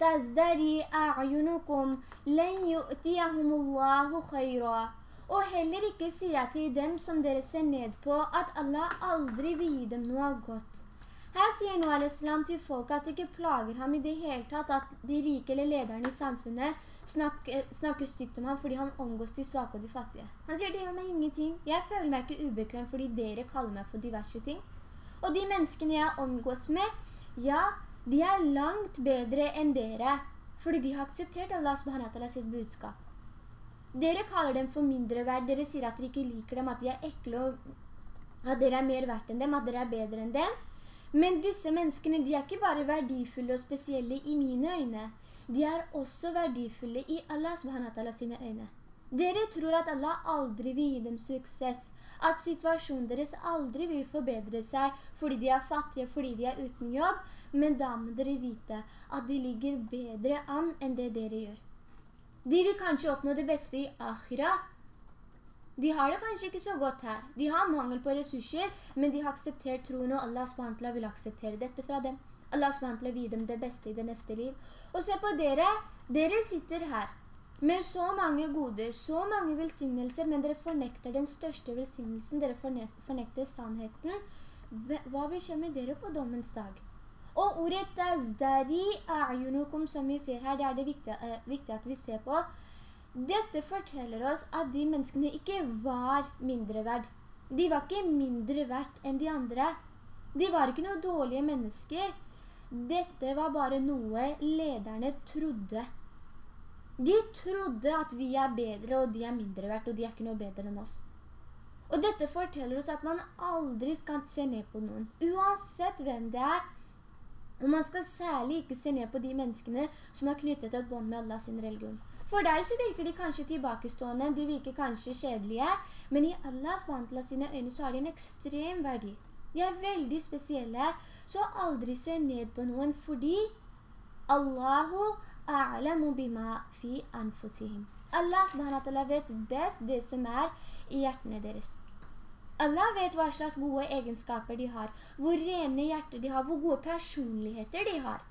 تزدري أعينكم لن يؤتيهم الله خيرا Og heller ikke sier jeg til dem som dere ser ned på, at Allah aldri vil gi dem noe godt. Her sier nå al-Islam til folk at det ikke plager ham i det hele tatt at de rike eller lederne i samfunnet snakker, snakker stygt om ham fordi han omgås de svake og de fattige. Han sier det gjør meg ingenting. Jeg føler meg ikke ubekvem fordi dere kaller meg for diverse ting. Og de menneskene jeg omgås med, ja, de er langt bedre enn dere, fordi de har akseptert Allah subhanahu sitt budskap. Dere kaller dem for mindre verd, dere sier at dere ikke liker dem, at de er ekle, og at dere er mer verdt enn dem, at dere er bedre enn dem. Men disse menneskene, de er ikke bare verdifulle og spesielle i mine øyne. De er også verdifulle i Allah subhanahu sine øyne. Dere tror at Allah aldri vil gi dem suksess, at situasjonen deres aldri vil forbedre seg fordi de er fattige, fordi de er uten jobb, men da må dere vite at de ligger bedre an enn det dere gjør. De vil kanskje oppnå det beste i akhira. De har det kanskje ikke så godt her. De har mangel på ressurser, men de har akseptert troen, og Allah SWT vil akseptere dette fra dem. Allah SWT vil gi dem det beste i det neste liv. Og se på dere, dere sitter her med så mange goder, så mange velsignelser, men dere fornekter den største velsignelsen, dere fornekter sannheten. Hva vil skje med dere på dommens dag? Og ordet tazdari a'yunukum som vi ser her, det er det viktige, eh, viktige at vi ser på. Dette forteller oss at de menneskene ikke var mindre verd. De var ikke mindre verdt enn de andre. De var ikke noen dårlige mennesker. Dette var bare noe lederne trodde. De trodde at vi er bedre, og de er mindre verdt, og de er ikke noe bedre enn oss. Og dette forteller oss at man aldri skal se ned på noen, uansett hvem det er. Og man skal særlig ikke se ned på de menneskene som har knyttet et bånd med Allah sin religion. For deg så virker de kanskje tilbakestående, de virker kanskje kjedelige, men i Allahs vantla sine øyne så har de en ekstrem verdi. De er veldig spesielle, så aldri se ned på noen, fordi Allahu a'lamu bima fi anfusihim. Allah subhanahu vet best det som er i hjertene deres. Allah vet hva slags gode egenskaper de har, hvor rene hjerter de har, hvor gode personligheter de har.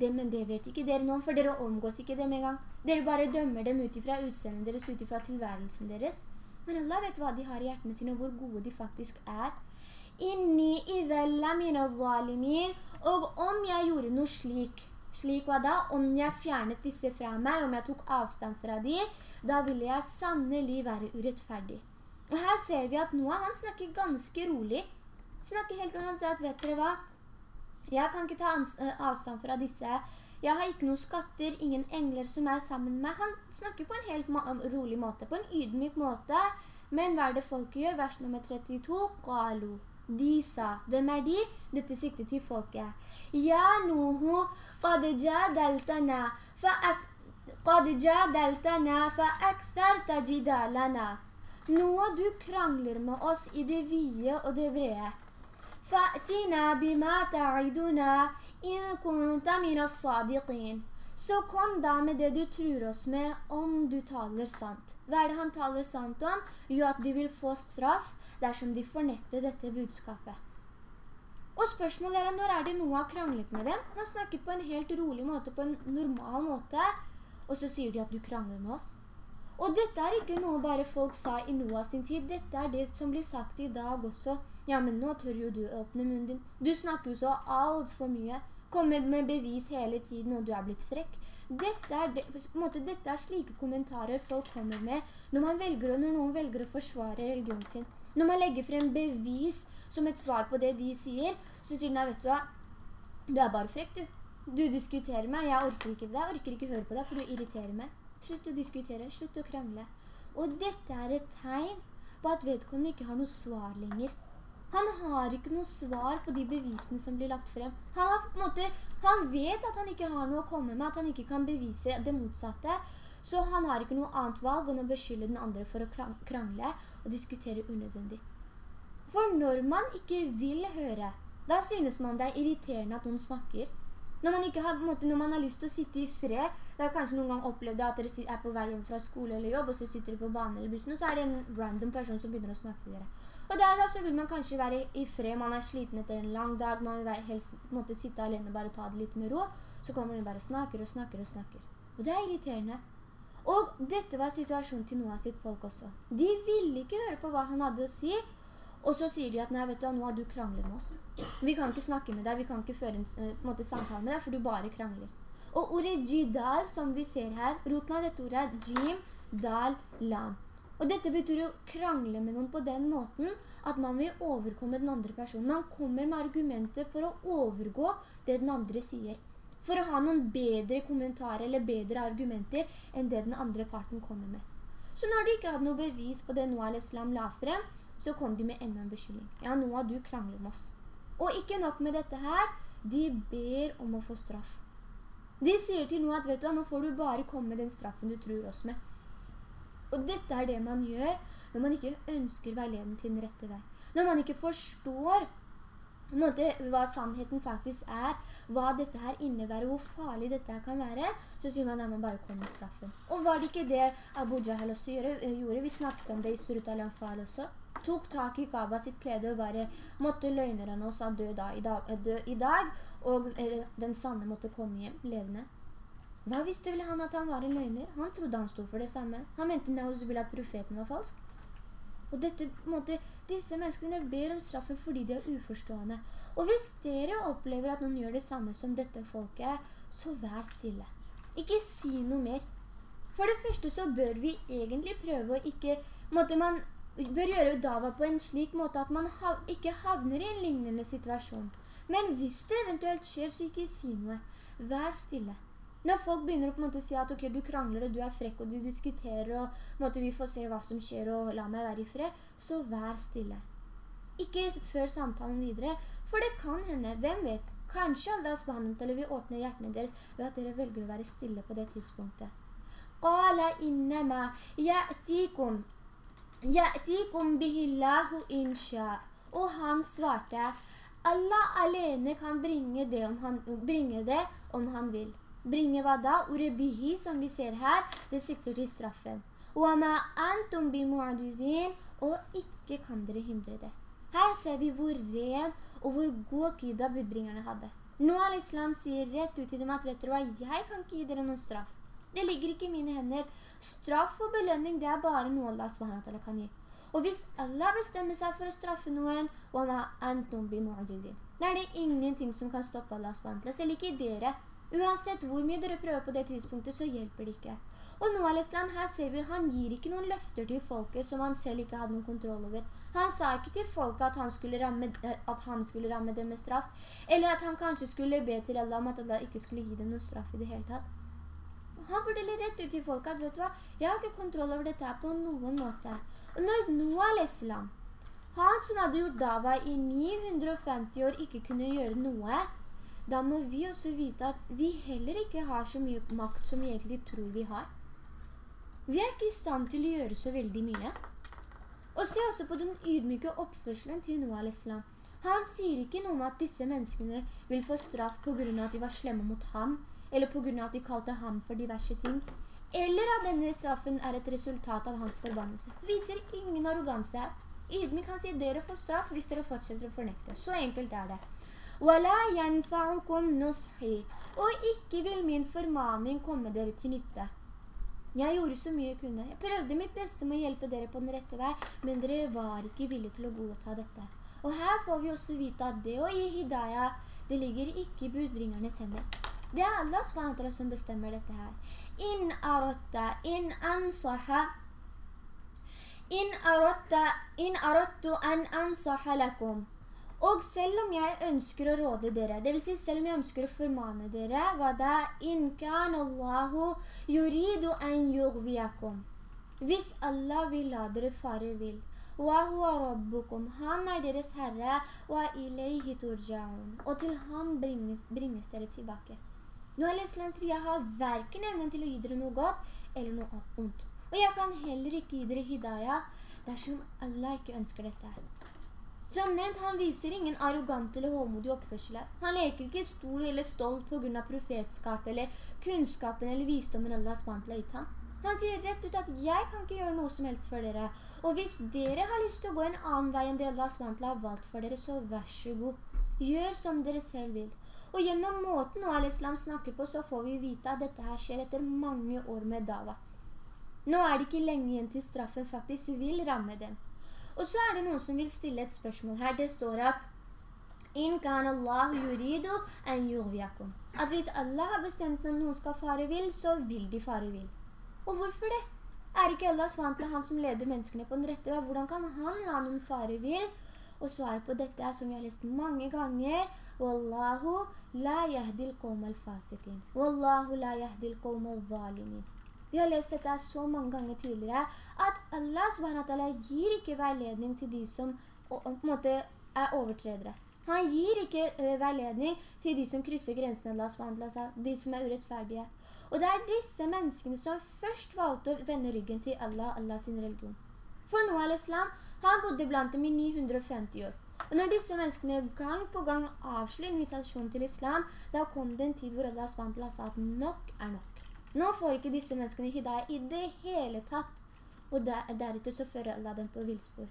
Det, men det vet ikke dere noe for dere omgås ikke dem en gang. Dere bare dømmer dem ut ifra utseendet deres, ut ifra tilværelsen deres. Men Allah vet hva de har i hjertene sine, og hvor gode de faktisk er. Inni idhella mina zalimin. Og om jeg gjorde noe slik, slik hva da, om jeg fjernet disse fra meg, om jeg tok avstand fra de, da ville jeg sannelig være urettferdig. Og her ser vi at Noah, han snakker ganske rolig. Snakker helt rolig, han sier at, vet dere hva? Jeg kan ikke ta ans- eh, avstand fra disse. Jeg har ikke noen skatter, ingen engler som er sammen med meg. Han snakker på en helt ma- rolig måte, på en ydmyk måte. Men hva er det folk gjør? Vers nummer 32. Qalu. De sa. Hvem er de? Dette sikter til folket. Ja, Nuhu, qad jadaltana, fa'ak... قد جادلتنا فأكثرت جدالنا Noah, du krangler med oss i det vide og det brede. فأتنا بما تعدنا إن كنت من الصادقين. Så kom da med det du tror oss med om du taler sant. Hva er det han taler sant om? Jo, at de vil få straff dersom de fornekter dette budskapet. Og spørsmålet er, når er det Noah kranglet med dem? Han snakket på en helt rolig måte, på en normal måte. Og så sier de at du krangler med oss. Og dette er ikke noe bare folk sa i Noah sin tid. Dette er det som blir sagt i dag også. Ja, men nå tør jo du åpne munnen din. Du snakker jo så alt for mye. Kommer med bevis hele tiden, og du er blitt frekk. Dette er, det, måte, dette er slike kommentarer folk kommer med når, velger, når noen velger å forsvare religionen sin. Når man legger frem bevis som et svar på det de sier, så sier de, nei, vet du hva, du er bare frekk, du. Du diskuterer meg, jeg orker ikke det, jeg orker ikke høre på deg, for du irriterer meg. Slutt å diskutere, slutt å krangle. Og dette er et tegn på at vedkommende ikke har noe svar lenger. Han har ikke noe svar på de bevisene som blir lagt frem. Han, måte, han vet at han ikke har noe å komme med, at han ikke kan bevise det motsatte. Så han har ikke noe annet valg enn å beskylde den andre for å krangle og diskutere unødvendig. For når man ikke vil høre, da synes man det er irriterende at noen snakker. Når man, har, måte, når man har lyst til å sitte i fred, det har kanskje noen gang opplevd at dere er på vei hjem fra skole eller jobb, og så sitter dere på banen eller bussen, og så er det en random person som begynner å snakke til dere. Og der da så vil man kanskje være i fred, man er sliten etter en lang dag, man vil helst måte, sitte alene og bare ta det litt med ro, så kommer de bare og snakker og snakker og snakker. Og det er irriterende. Og dette var situasjonen til Noah sitt folk også. De ville ikke høre på hva han hadde å si, og så sier de at nei, vet du nå har du kranglet med oss. Vi kan ikke snakke med deg, vi kan ikke føre en eh, en måte, samtale med deg, for du bare krangler. Og ordet jidal, som vi ser her, roten av dette ordet er jim, dal, lam. Og dette betyr å krangle med noen på den måten at man vil overkomme den andre personen. Man kommer med argumenter for å overgå det den andre sier. For å ha noen bedre kommentarer eller bedre argumenter enn det den andre parten kommer med. Så når de ikke hadde noe bevis på det Noah al-Islam la frem, så kom de med enda en beskyldning. Ja, Noah, du krangler med oss. Og ikke nok med dette her, de ber om å få straff. De sier til Noah at, vet du nå får du bare komme med den straffen du tror oss med. Og dette er det man gjør når man ikke ønsker veileden til den rette vei. Når man ikke forstår måte, hva sannheten faktisk er, hva dette her innebærer, hvor farlig dette her kan være, så sier man at man bare kommer med straffen. Og var det ikke det Abu Jahal også gjorde? gjorde? Vi snakket om det i Surat al-Anfal også. Tok tak i Kaaba sitt klede og bare måtte løgneren og sa dø, da, i, dag, dø i dag, og eh, den sanne måtte komme hjem levende. Hva visste vel han at han var en løgner? Han trodde han stod for det samme. Han mente at profeten var falsk. Og dette, måte, disse menneskene ber om straffen fordi de er uforstående. Og hvis dere opplever at noen gjør det samme som dette folket, så vær stille. Ikke si noe mer. For det første så bør vi egentlig prøve å ikke, Måtte man bør gjøre dava på en slik måte at man hav, ikke havner i en lignende situasjon. Men hvis det eventuelt skjer, så ikke si noe. Vær stille. Når folk begynner å på en måte si at ok, du krangler og du er frekk og du diskuterer og måte, vi får se hva som skjer og la meg være i fred, så vær stille. Ikke før samtalen videre, for det kan hende, hvem vet, kanskje Allah subhanahu vil åpne hjertene deres ved at dere velger å være stille på det tidspunktet. قَالَ إِنَّمَا يَأْتِيكُمْ. Og han svarte, Allah alene kan bringe det om han, bringe det om han vil. Bringe hva da? Ordet bihi, som vi ser her, det sikter til straffen. Og ikke kan dere hindre det. Her ser vi hvor ren og hvor god kida budbringerne hadde. Nå al-Islam sier rett ut til dem at, vet dere hva, jeg kan ikke gi dere noen straff. Det ligger ikke i mine hender. Straff og belønning, det er bare noe Allah SWT kan gi. Og hvis Allah bestemmer seg for å straffe noen, da er det ingenting som kan stoppe Allah SWT. Selv ikke dere. Uansett hvor mye dere prøver på det tidspunktet, så hjelper det ikke. Og Noah al-Islam, her ser vi, han gir ikke noen løfter til folket som han selv ikke hadde noen kontroll over. Han sa ikke til folket at han skulle ramme, at han skulle ramme dem med straff, eller at han kanskje skulle be til Allah om at Allah ikke skulle gi dem noen straff i det hele tatt. Han forteller rett ut til folk at, vet du hva, jeg har ikke kontroll over dette på noen måte. Og når Noah al-Islam, han som hadde gjort dava i 950 år, ikke kunne gjøre noe, da må vi også vite at vi heller ikke har så mye makt som vi egentlig tror vi har. Vi er ikke i stand til å gjøre så veldig mye. Og se også på den ydmyke oppførselen til Noah al-Islam. Han sier ikke noe om at disse menneskene vil få straff på grunn av at de var slemme mot ham, eller på grunn av at de kalte ham for diverse ting, eller at denne straffen er et resultat av hans forbannelse. Viser ingen arroganse. Ydmyk si at dere får straff hvis dere fortsetter å fornekte. Så enkelt er det. Og ikke vil min formaning komme dere til nytte. Jeg gjorde så mye jeg kunne. Jeg prøvde mitt beste med å hjelpe dere på den rette vei, men dere var ikke villige til å godta dette. Og her får vi også vite at det å gi hidayah, det ligger ikke i budbringernes hender. Det er Allah SWT som bestemmer dette her. In arotta, in ansaha, in arotta, in arottu an ansaha lakum. Og selv om jeg ønsker å råde dere, det vil si selv om jeg ønsker å formane dere, hva da? «In kan Allahu yuridu an yugviakum». Hvis Allah vil la dere fare vil. Han er deres herre. Og til ham bringes, bringes dere tilbake. Nå er sier, jeg har hverken evnen til å gi dere noe godt eller noe ondt. Og jeg kan heller ikke gi dere hidayah dersom Allah ikke ønsker dette. Som nevnt, han viser ingen arrogant eller håmodig oppførsel. Han leker ikke stor eller stolt på grunn av profetskap eller kunnskapen eller visdommen Allah SWT har ham. Han sier rett ut at jeg kan ikke gjøre noe som helst for dere. Og hvis dere har lyst til å gå en annen vei enn det Allah SWT har valgt for dere, så vær så god. Gjør som dere selv vil. Og gjennom måten Al-Islam snakker på, så får vi vite at dette her skjer etter mange år med dava. Nå er det ikke lenge igjen til straffen faktisk vil ramme dem. Og så er det noen som vil stille et spørsmål her. Det står at «In kan Allah yuridu an yurviakum». At hvis Allah har bestemt at noen skal fare vil, så vil de fare vil. Og hvorfor det? Er ikke Allah SWT han som leder menneskene på den rette vei? Hvordan kan han la noen fare vil? Og svaret på dette er som vi har lest mange ganger Wallahu la yahdil qawm al-fasikin Wallahu la yahdil qawm al-zalimin vi har lest dette så mange ganger tidligere, at Allah SWT gir ikke veiledning til de som på måte er overtredere. Han gir ikke veiledning til de som krysser grensene Allah SWT, de som er urettferdige. Og det er disse menneskene som først valgte å vende ryggen til Allah, Allah sin religion. For Noah al-Islam, han bodde blant dem i 950 år. Og når disse menneskene gang på gang avslår invitasjonen til islam, da kom det en tid hvor Allah SWT sa at nok er nok. Nå får ikke disse menneskene hidayah i det hele tatt. Og der, deretter så fører Allah dem på vilspor.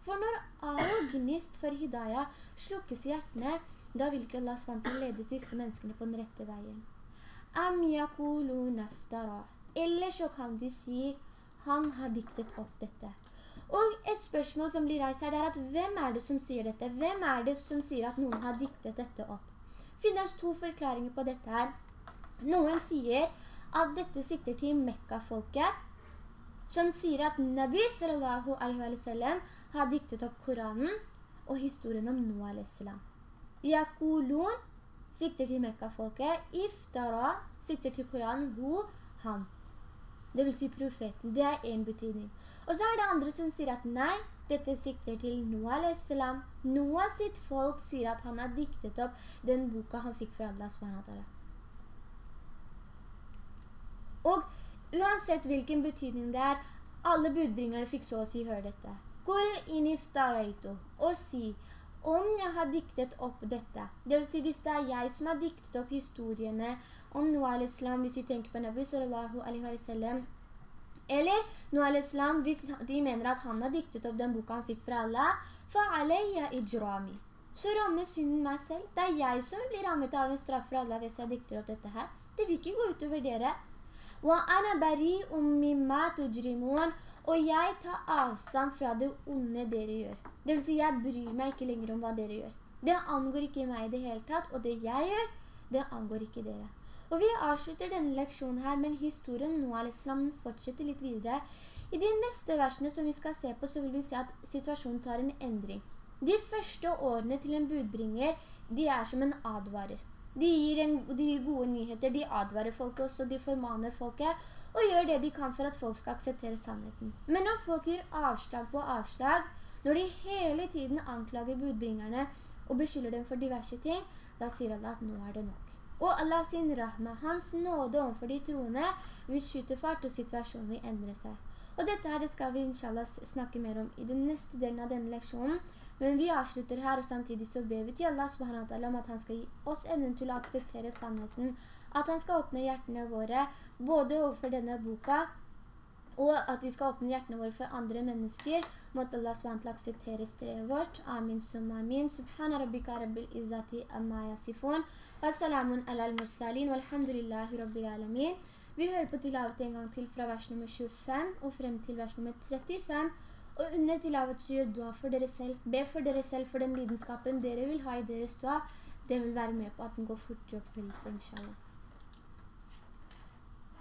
For når all gnist for hidayah slukkes i hjertene, da vil ikke Allah SWT lede disse menneskene på den rette veien. Am yakulu naftara. Eller så kan de si, han har diktet opp dette. Og et spørsmål som blir reist her, det er at hvem er det som sier dette? Hvem er det som sier at noen har diktet dette opp? Finnes to forklaringer på dette her. Noen sier at dette sitter til Mekka-folket, som sier at Nabi sallallahu alaihi wa sallam har diktet opp Koranen og historien om Noah salam. Yakulun sikter til Mekka-folket, Iftara sikter til Koranen, hun, han. Det vil si profeten. Det er en betydning. Og så er det andre som sier at nei, dette sikter til Noah a.s. Noah sitt folk sier at han har diktet opp den boka han fikk fra Allah SWT. og uansett hvilken betydning det er, alle budbringerne fikk så å si høre dette. Kul iniftaraitu, og si, om jeg har diktet opp dette, det vil si hvis det er jeg som har diktet opp historiene om Noah al-Islam, hvis vi tenker på Nabi sallallahu alaihi wa sallam, Eller Noah al-Islam, hvis de mener at han har diktet opp den boka han fikk fra Allah, فَعَلَيَّ إِجْرَامِ Så rammer synden meg selv. Det er jeg som blir rammet av en straff fra Allah hvis jeg dikter opp dette her. Det vil ikke gå utover dere. وَأَنَا بَرِيءٌ مِّمَّا تُجْرِمُونَ Og jeg tar avstand fra det onde dere gjør. Det vil si, jeg bryr meg ikke lenger om hva dere gjør. Det angår ikke meg i det hele tatt, og det jeg gjør, det angår ikke dere. Og vi avslutter denne leksjonen her, men historien nå al-Islam fortsetter litt videre. I de neste versene som vi skal se på, så vil vi se at situasjonen tar en endring. De første årene til en budbringer, de er som en advarer. De gir, en, de gir gode nyheter, de advarer folket også, de formaner folket, og gjør det de kan for at folk skal akseptere sannheten. Men når folk gir avslag på avslag, når de hele tiden anklager budbringerne og beskylder dem for diverse ting, da sier Allah at nå er det nok. Og Allah sin rahma, hans nåde overfor de troende, vil skyte fart og situasjonen vil endre seg. Og dette her skal vi inshallah snakke mer om i den neste delen av denne leksjonen. Men vi avslutter her, og samtidig så ber vi til Allah subhanahu om at han skal gi oss evnen til å akseptere sannheten. At han skal åpne hjertene våre, både overfor denne boka, og at vi skal åpne hjertene våre for andre mennesker. Måtte Allah SWT akseptere strevet vårt. Amin summa amin. Subhana rabbika rabbil izzati amma yasifun. Wassalamun ala al-mursalin, walhamdulillahi rabbil alamin. Vi hører på tilavet en gang til fra vers nummer 25 og frem til vers nummer 35. Og under tilavet så gjør dua for dere selv. Be for dere selv for den lidenskapen dere vil ha i deres dua. Det vil være med på at den går fort i oppfyllelse, inshallah.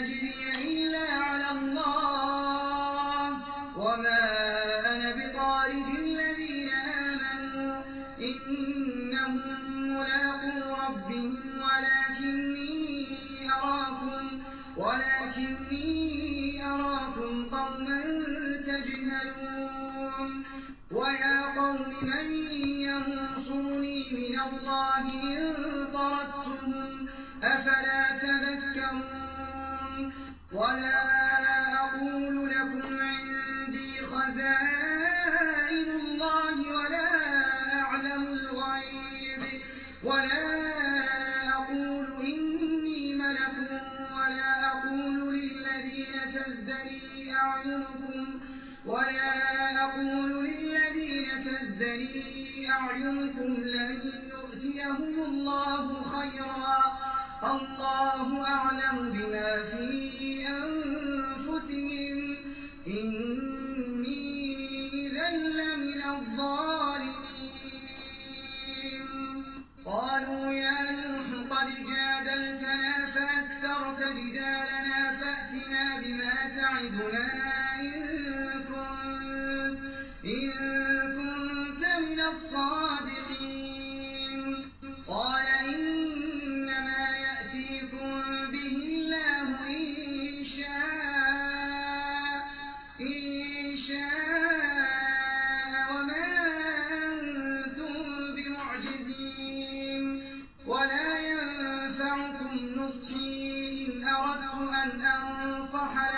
إن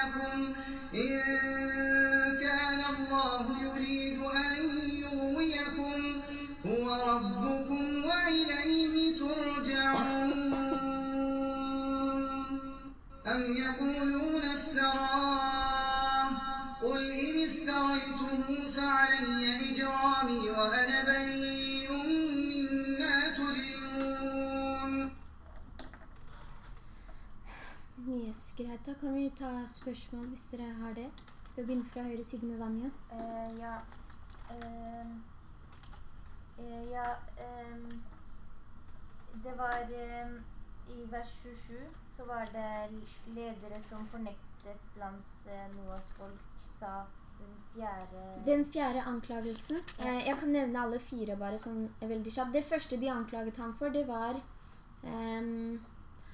لكم إن كان الله يريد أن da kan vi ta spørsmål hvis dere har det. Skal vi begynne fra høyre side med Vanja? Uh, ja. Uh, uh, ja ehm, Det var ehm, I vers 27 så var det ledere som fornektet eh, Noas folk, sa den fjerde Den fjerde anklagelsen. Eh, jeg kan nevne alle fire bare sånn veldig kjapt. Det første de anklaget ham for, det var ehm,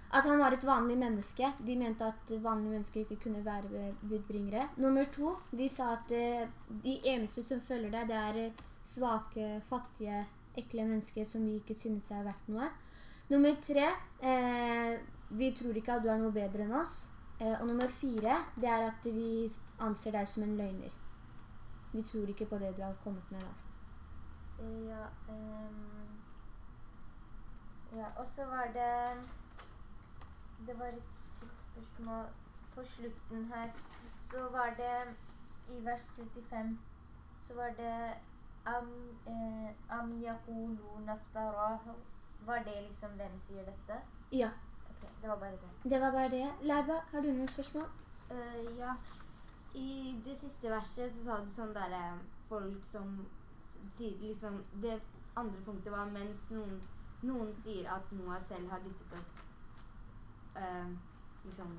at han var et vanlig menneske. De mente at vanlige mennesker ikke kunne være budbringere. Nummer to, de sa at eh, de eneste som følger deg, det er eh, svake, fattige, ekle mennesker som vi ikke synes er verdt noe. Nummer tre, eh, vi tror ikke at du er noe bedre enn oss. Eh, og nummer fire, det er at vi anser deg som en løgner. Vi tror ikke på det du har kommet med da. Ja, um, ja, og så var det Det var et til spørsmål på slutten her. Så var det i vers 35 så var det Am, eh, am. Var det liksom hvem sier dette? Ja, Okay, det var bare det. det var bare det. Leiba, har du noen spørsmål? Uh, ja. I det siste verset så sa du sånn derre folk som sier liksom Det andre punktet var mens noen, noen sier at Noah selv har diktet opp liksom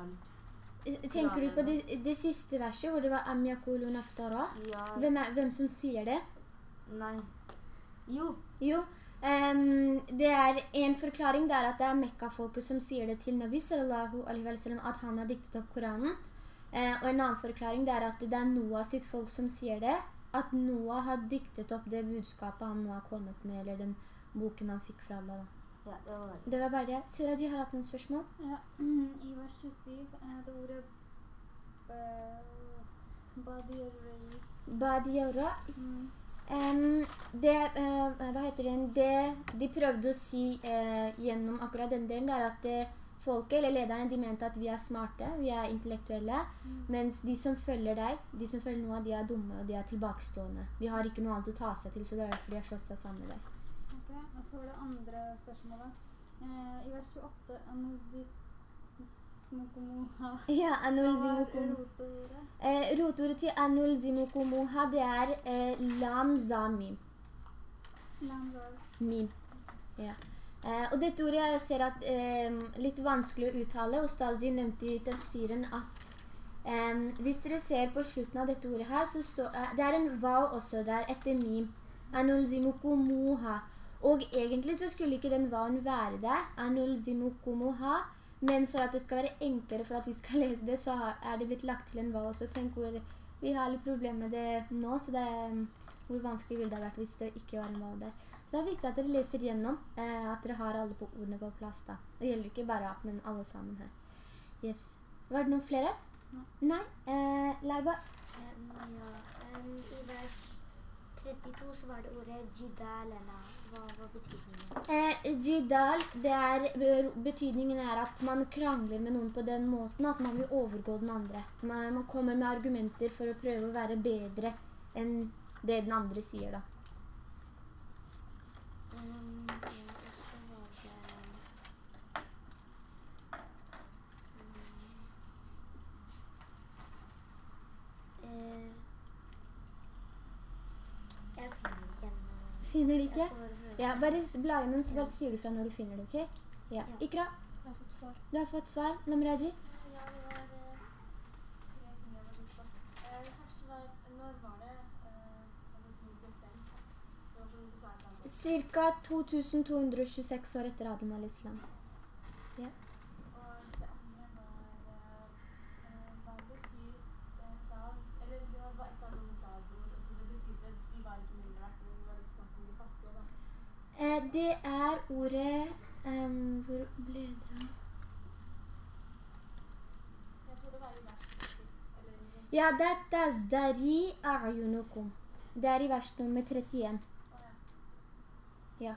alt. Tenker du på det, det siste verset hvor det var Am yakulu naftara? Ja Hvem, er, hvem som sier det? Nei. Jo. Jo, Um, det er en forklaring det er at det er Mekka-folket som sier det til Nabi sallallahu alaihi wa sallam at han har diktet opp Koranen. Uh, og en annen forklaring det er at det er Noah sitt folk som sier det. At Noah har diktet opp det budskapet han nå har kommet med, eller den boken han fikk fra Allah. Da. Ja, det var det. Det var bare det. Siraji har hatt noen spørsmål? Ja, I vers 27 er det ordet eh, Badirei. Badiora. Mm. Um, det, uh, hva heter den? Det de prøvde å si uh, gjennom akkurat den delen, det er at eh, folket, eller lederne, de mente at vi er smarte, vi er intellektuelle, mens de som følger deg, de som følger noe, de er dumme, og de er tilbakestående. De har ikke noe annet å ta seg til, så det er derfor de har slått seg sammen med deg. Så var det andre spørsmålet. Eh, I vers 28 Anuzit Mukumuha. Ja, rotordet? Eh, rotordet til anulzimukumuha, det er eh, lam zamim. Mim. Ja. Eh, og dette ordet jeg ser at eh, litt vanskelig å uttale, og nevnte i tafsiren at eh, hvis dere ser på slutten av dette ordet her, så står eh, det er en vav også der etter mim. Anulzimukumuha. Og egentlig så skulle ikke den vaven være der, men for at det skal være enklere for at vi skal lese det, så er det blitt lagt til en vann også. Tenk hvor vi har litt problemer med det nå, så det er, hvor vanskelig ville det ha vært hvis det ikke var en vann der. Så det er viktig at dere leser gjennom, eh, at dere har alle på ordene på plass da. Det gjelder ikke bare at, men alle sammen her. Yes. Var det noen flere? Nei. Eh, Leiba? Um, ja, um, I vers 32 så var det ordet jidal. Hva var betydningen? Eh, jidal, det er, betydningen er at man krangler med noen på den måten at man vil overgå den andre. Man, man kommer med argumenter for å prøve å være bedre enn det den andre sier da. Um, ja, og så var det mm, eh, Jeg finner ikke ennå. Finner ikke? Ja, bare bla gjennom, så bare sier du fra når du finner det, ok? Ja. Ja. Ikra, Jeg har fått svar. du har fått svar. Namraji? Ja, det var eh, tre ting jeg var lurt på. Eh, det første var Når var det eh, altså hvor bestemt? Det var som du sa et eller annet. Cirka 2226 år etter Adam al-Islam. Og det andre var eh, eh, Hva betyr eh, das Eller det var bare et eller annet om das-ord. Altså det betydde vi var ikke mindre verdt, men vi var også snakk om de fattige, da. Eh, det er ordet um, Hvor ble det av? Jeg tror det var i vers 40, eller Ja, det er tazdari a'yunukum. Det er i vers nummer 31. Ja. Eh, eh?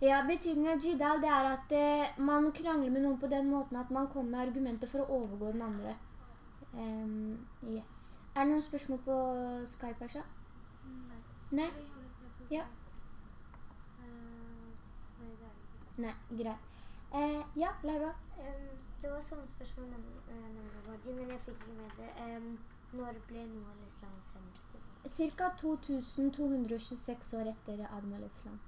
Ja, betydningen av jidal det er at eh, man krangler med noen på den måten at man kommer med argumenter for å overgå den andre. Um, yes. Er det noen spørsmål på Skype, Asha? Nei. Nei? Ja. Nei, greit. Eh, ja, Laura? Um, det var samme spørsmål om eh, nemlig Martin, men jeg fikk ikke med det. Um, når ble Noah al-Islam sendt? Cirka 2226 år etter Adam al-Islam.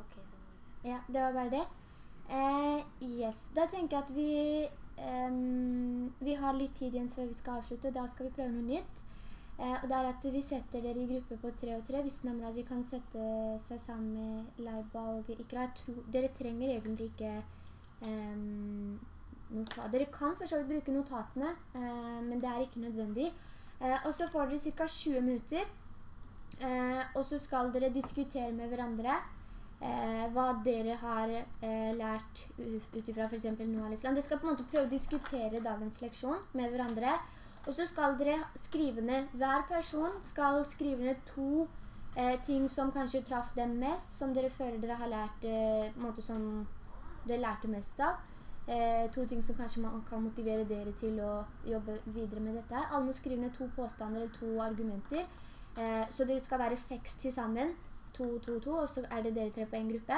Ok, det var det. Ja, det var bare det. Eh, yes. Da tenker jeg at vi ehm, Vi har litt tid igjen før vi skal avslutte, og da skal vi prøve noe nytt. Eh, og det er at vi setter dere i gruppe på tre og tre. Hvis Namrazi kan sette seg sammen med Laiba og Ikra. Tror, dere trenger egentlig ikke eh, nota Dere kan for bruke notatene, eh, men det er ikke nødvendig. Eh, og så får dere ca. 20 minutter. Eh, og så skal dere diskutere med hverandre eh, hva dere har eh, lært utifra ut ifra f.eks. Noah al-Islam. Dere skal på en måte prøve å diskutere dagens leksjon med hverandre. Og så skal dere skrive ned Hver person skal skrive ned to eh, ting som kanskje traff dem mest, som dere føler dere har lært eh, på en måte som dere lærte mest av. Eh, to ting som kanskje man kan motivere dere til å jobbe videre med dette. Alle må skrive ned to påstander eller to argumenter. Eh, så dere skal være seks til sammen. To, to, to, og så er det dere tre på en gruppe.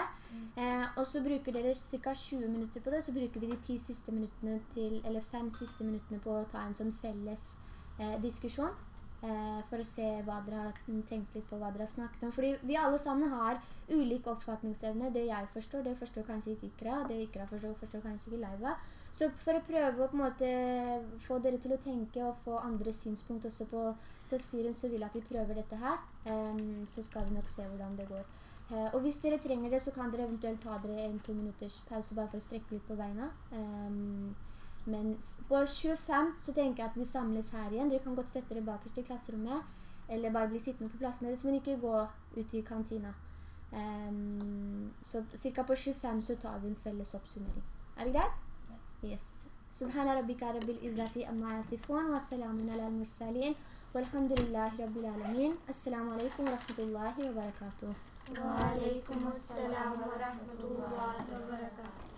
Eh, og så bruker dere ca. 20 minutter på det. Så bruker vi de ti siste minuttene til, eller fem siste minuttene på å ta en sånn felles eh, diskusjon. Eh, for å se hva dere har tenkt litt på, hva dere har snakket om. Fordi vi alle sammen har ulik oppfatningsevne. Det jeg forstår, det forstår kanskje ikke Ikra. Det Ikra forstår, forstår kanskje ikke Laiva. Så for å prøve å på en måte få dere til å tenke og få andre synspunkt også på tefsiren så vil jeg at vi prøver dette her, um, så skal vi nok se hvordan det går. Uh, og hvis dere trenger det, så kan dere eventuelt ta dere en to minutters pause bare for å strekke litt på beina. Um, men på 25 så tenker jeg at vi samles her igjen. Dere kan godt sette dere bakerst i klasserommet, eller bare bli sittende på plassen deres, men ikke gå ut i kantina. Um, så cirka på 25 så tar vi en felles oppsummering. Er det greit? Yes. Subhana rabbika rabbil izzati amma yasifun, wa salamun ala al-mursalin. والحمد لله رب العالمين السلام عليكم ورحمة الله وبركاته وعليكم السلام ورحمة الله وبركاته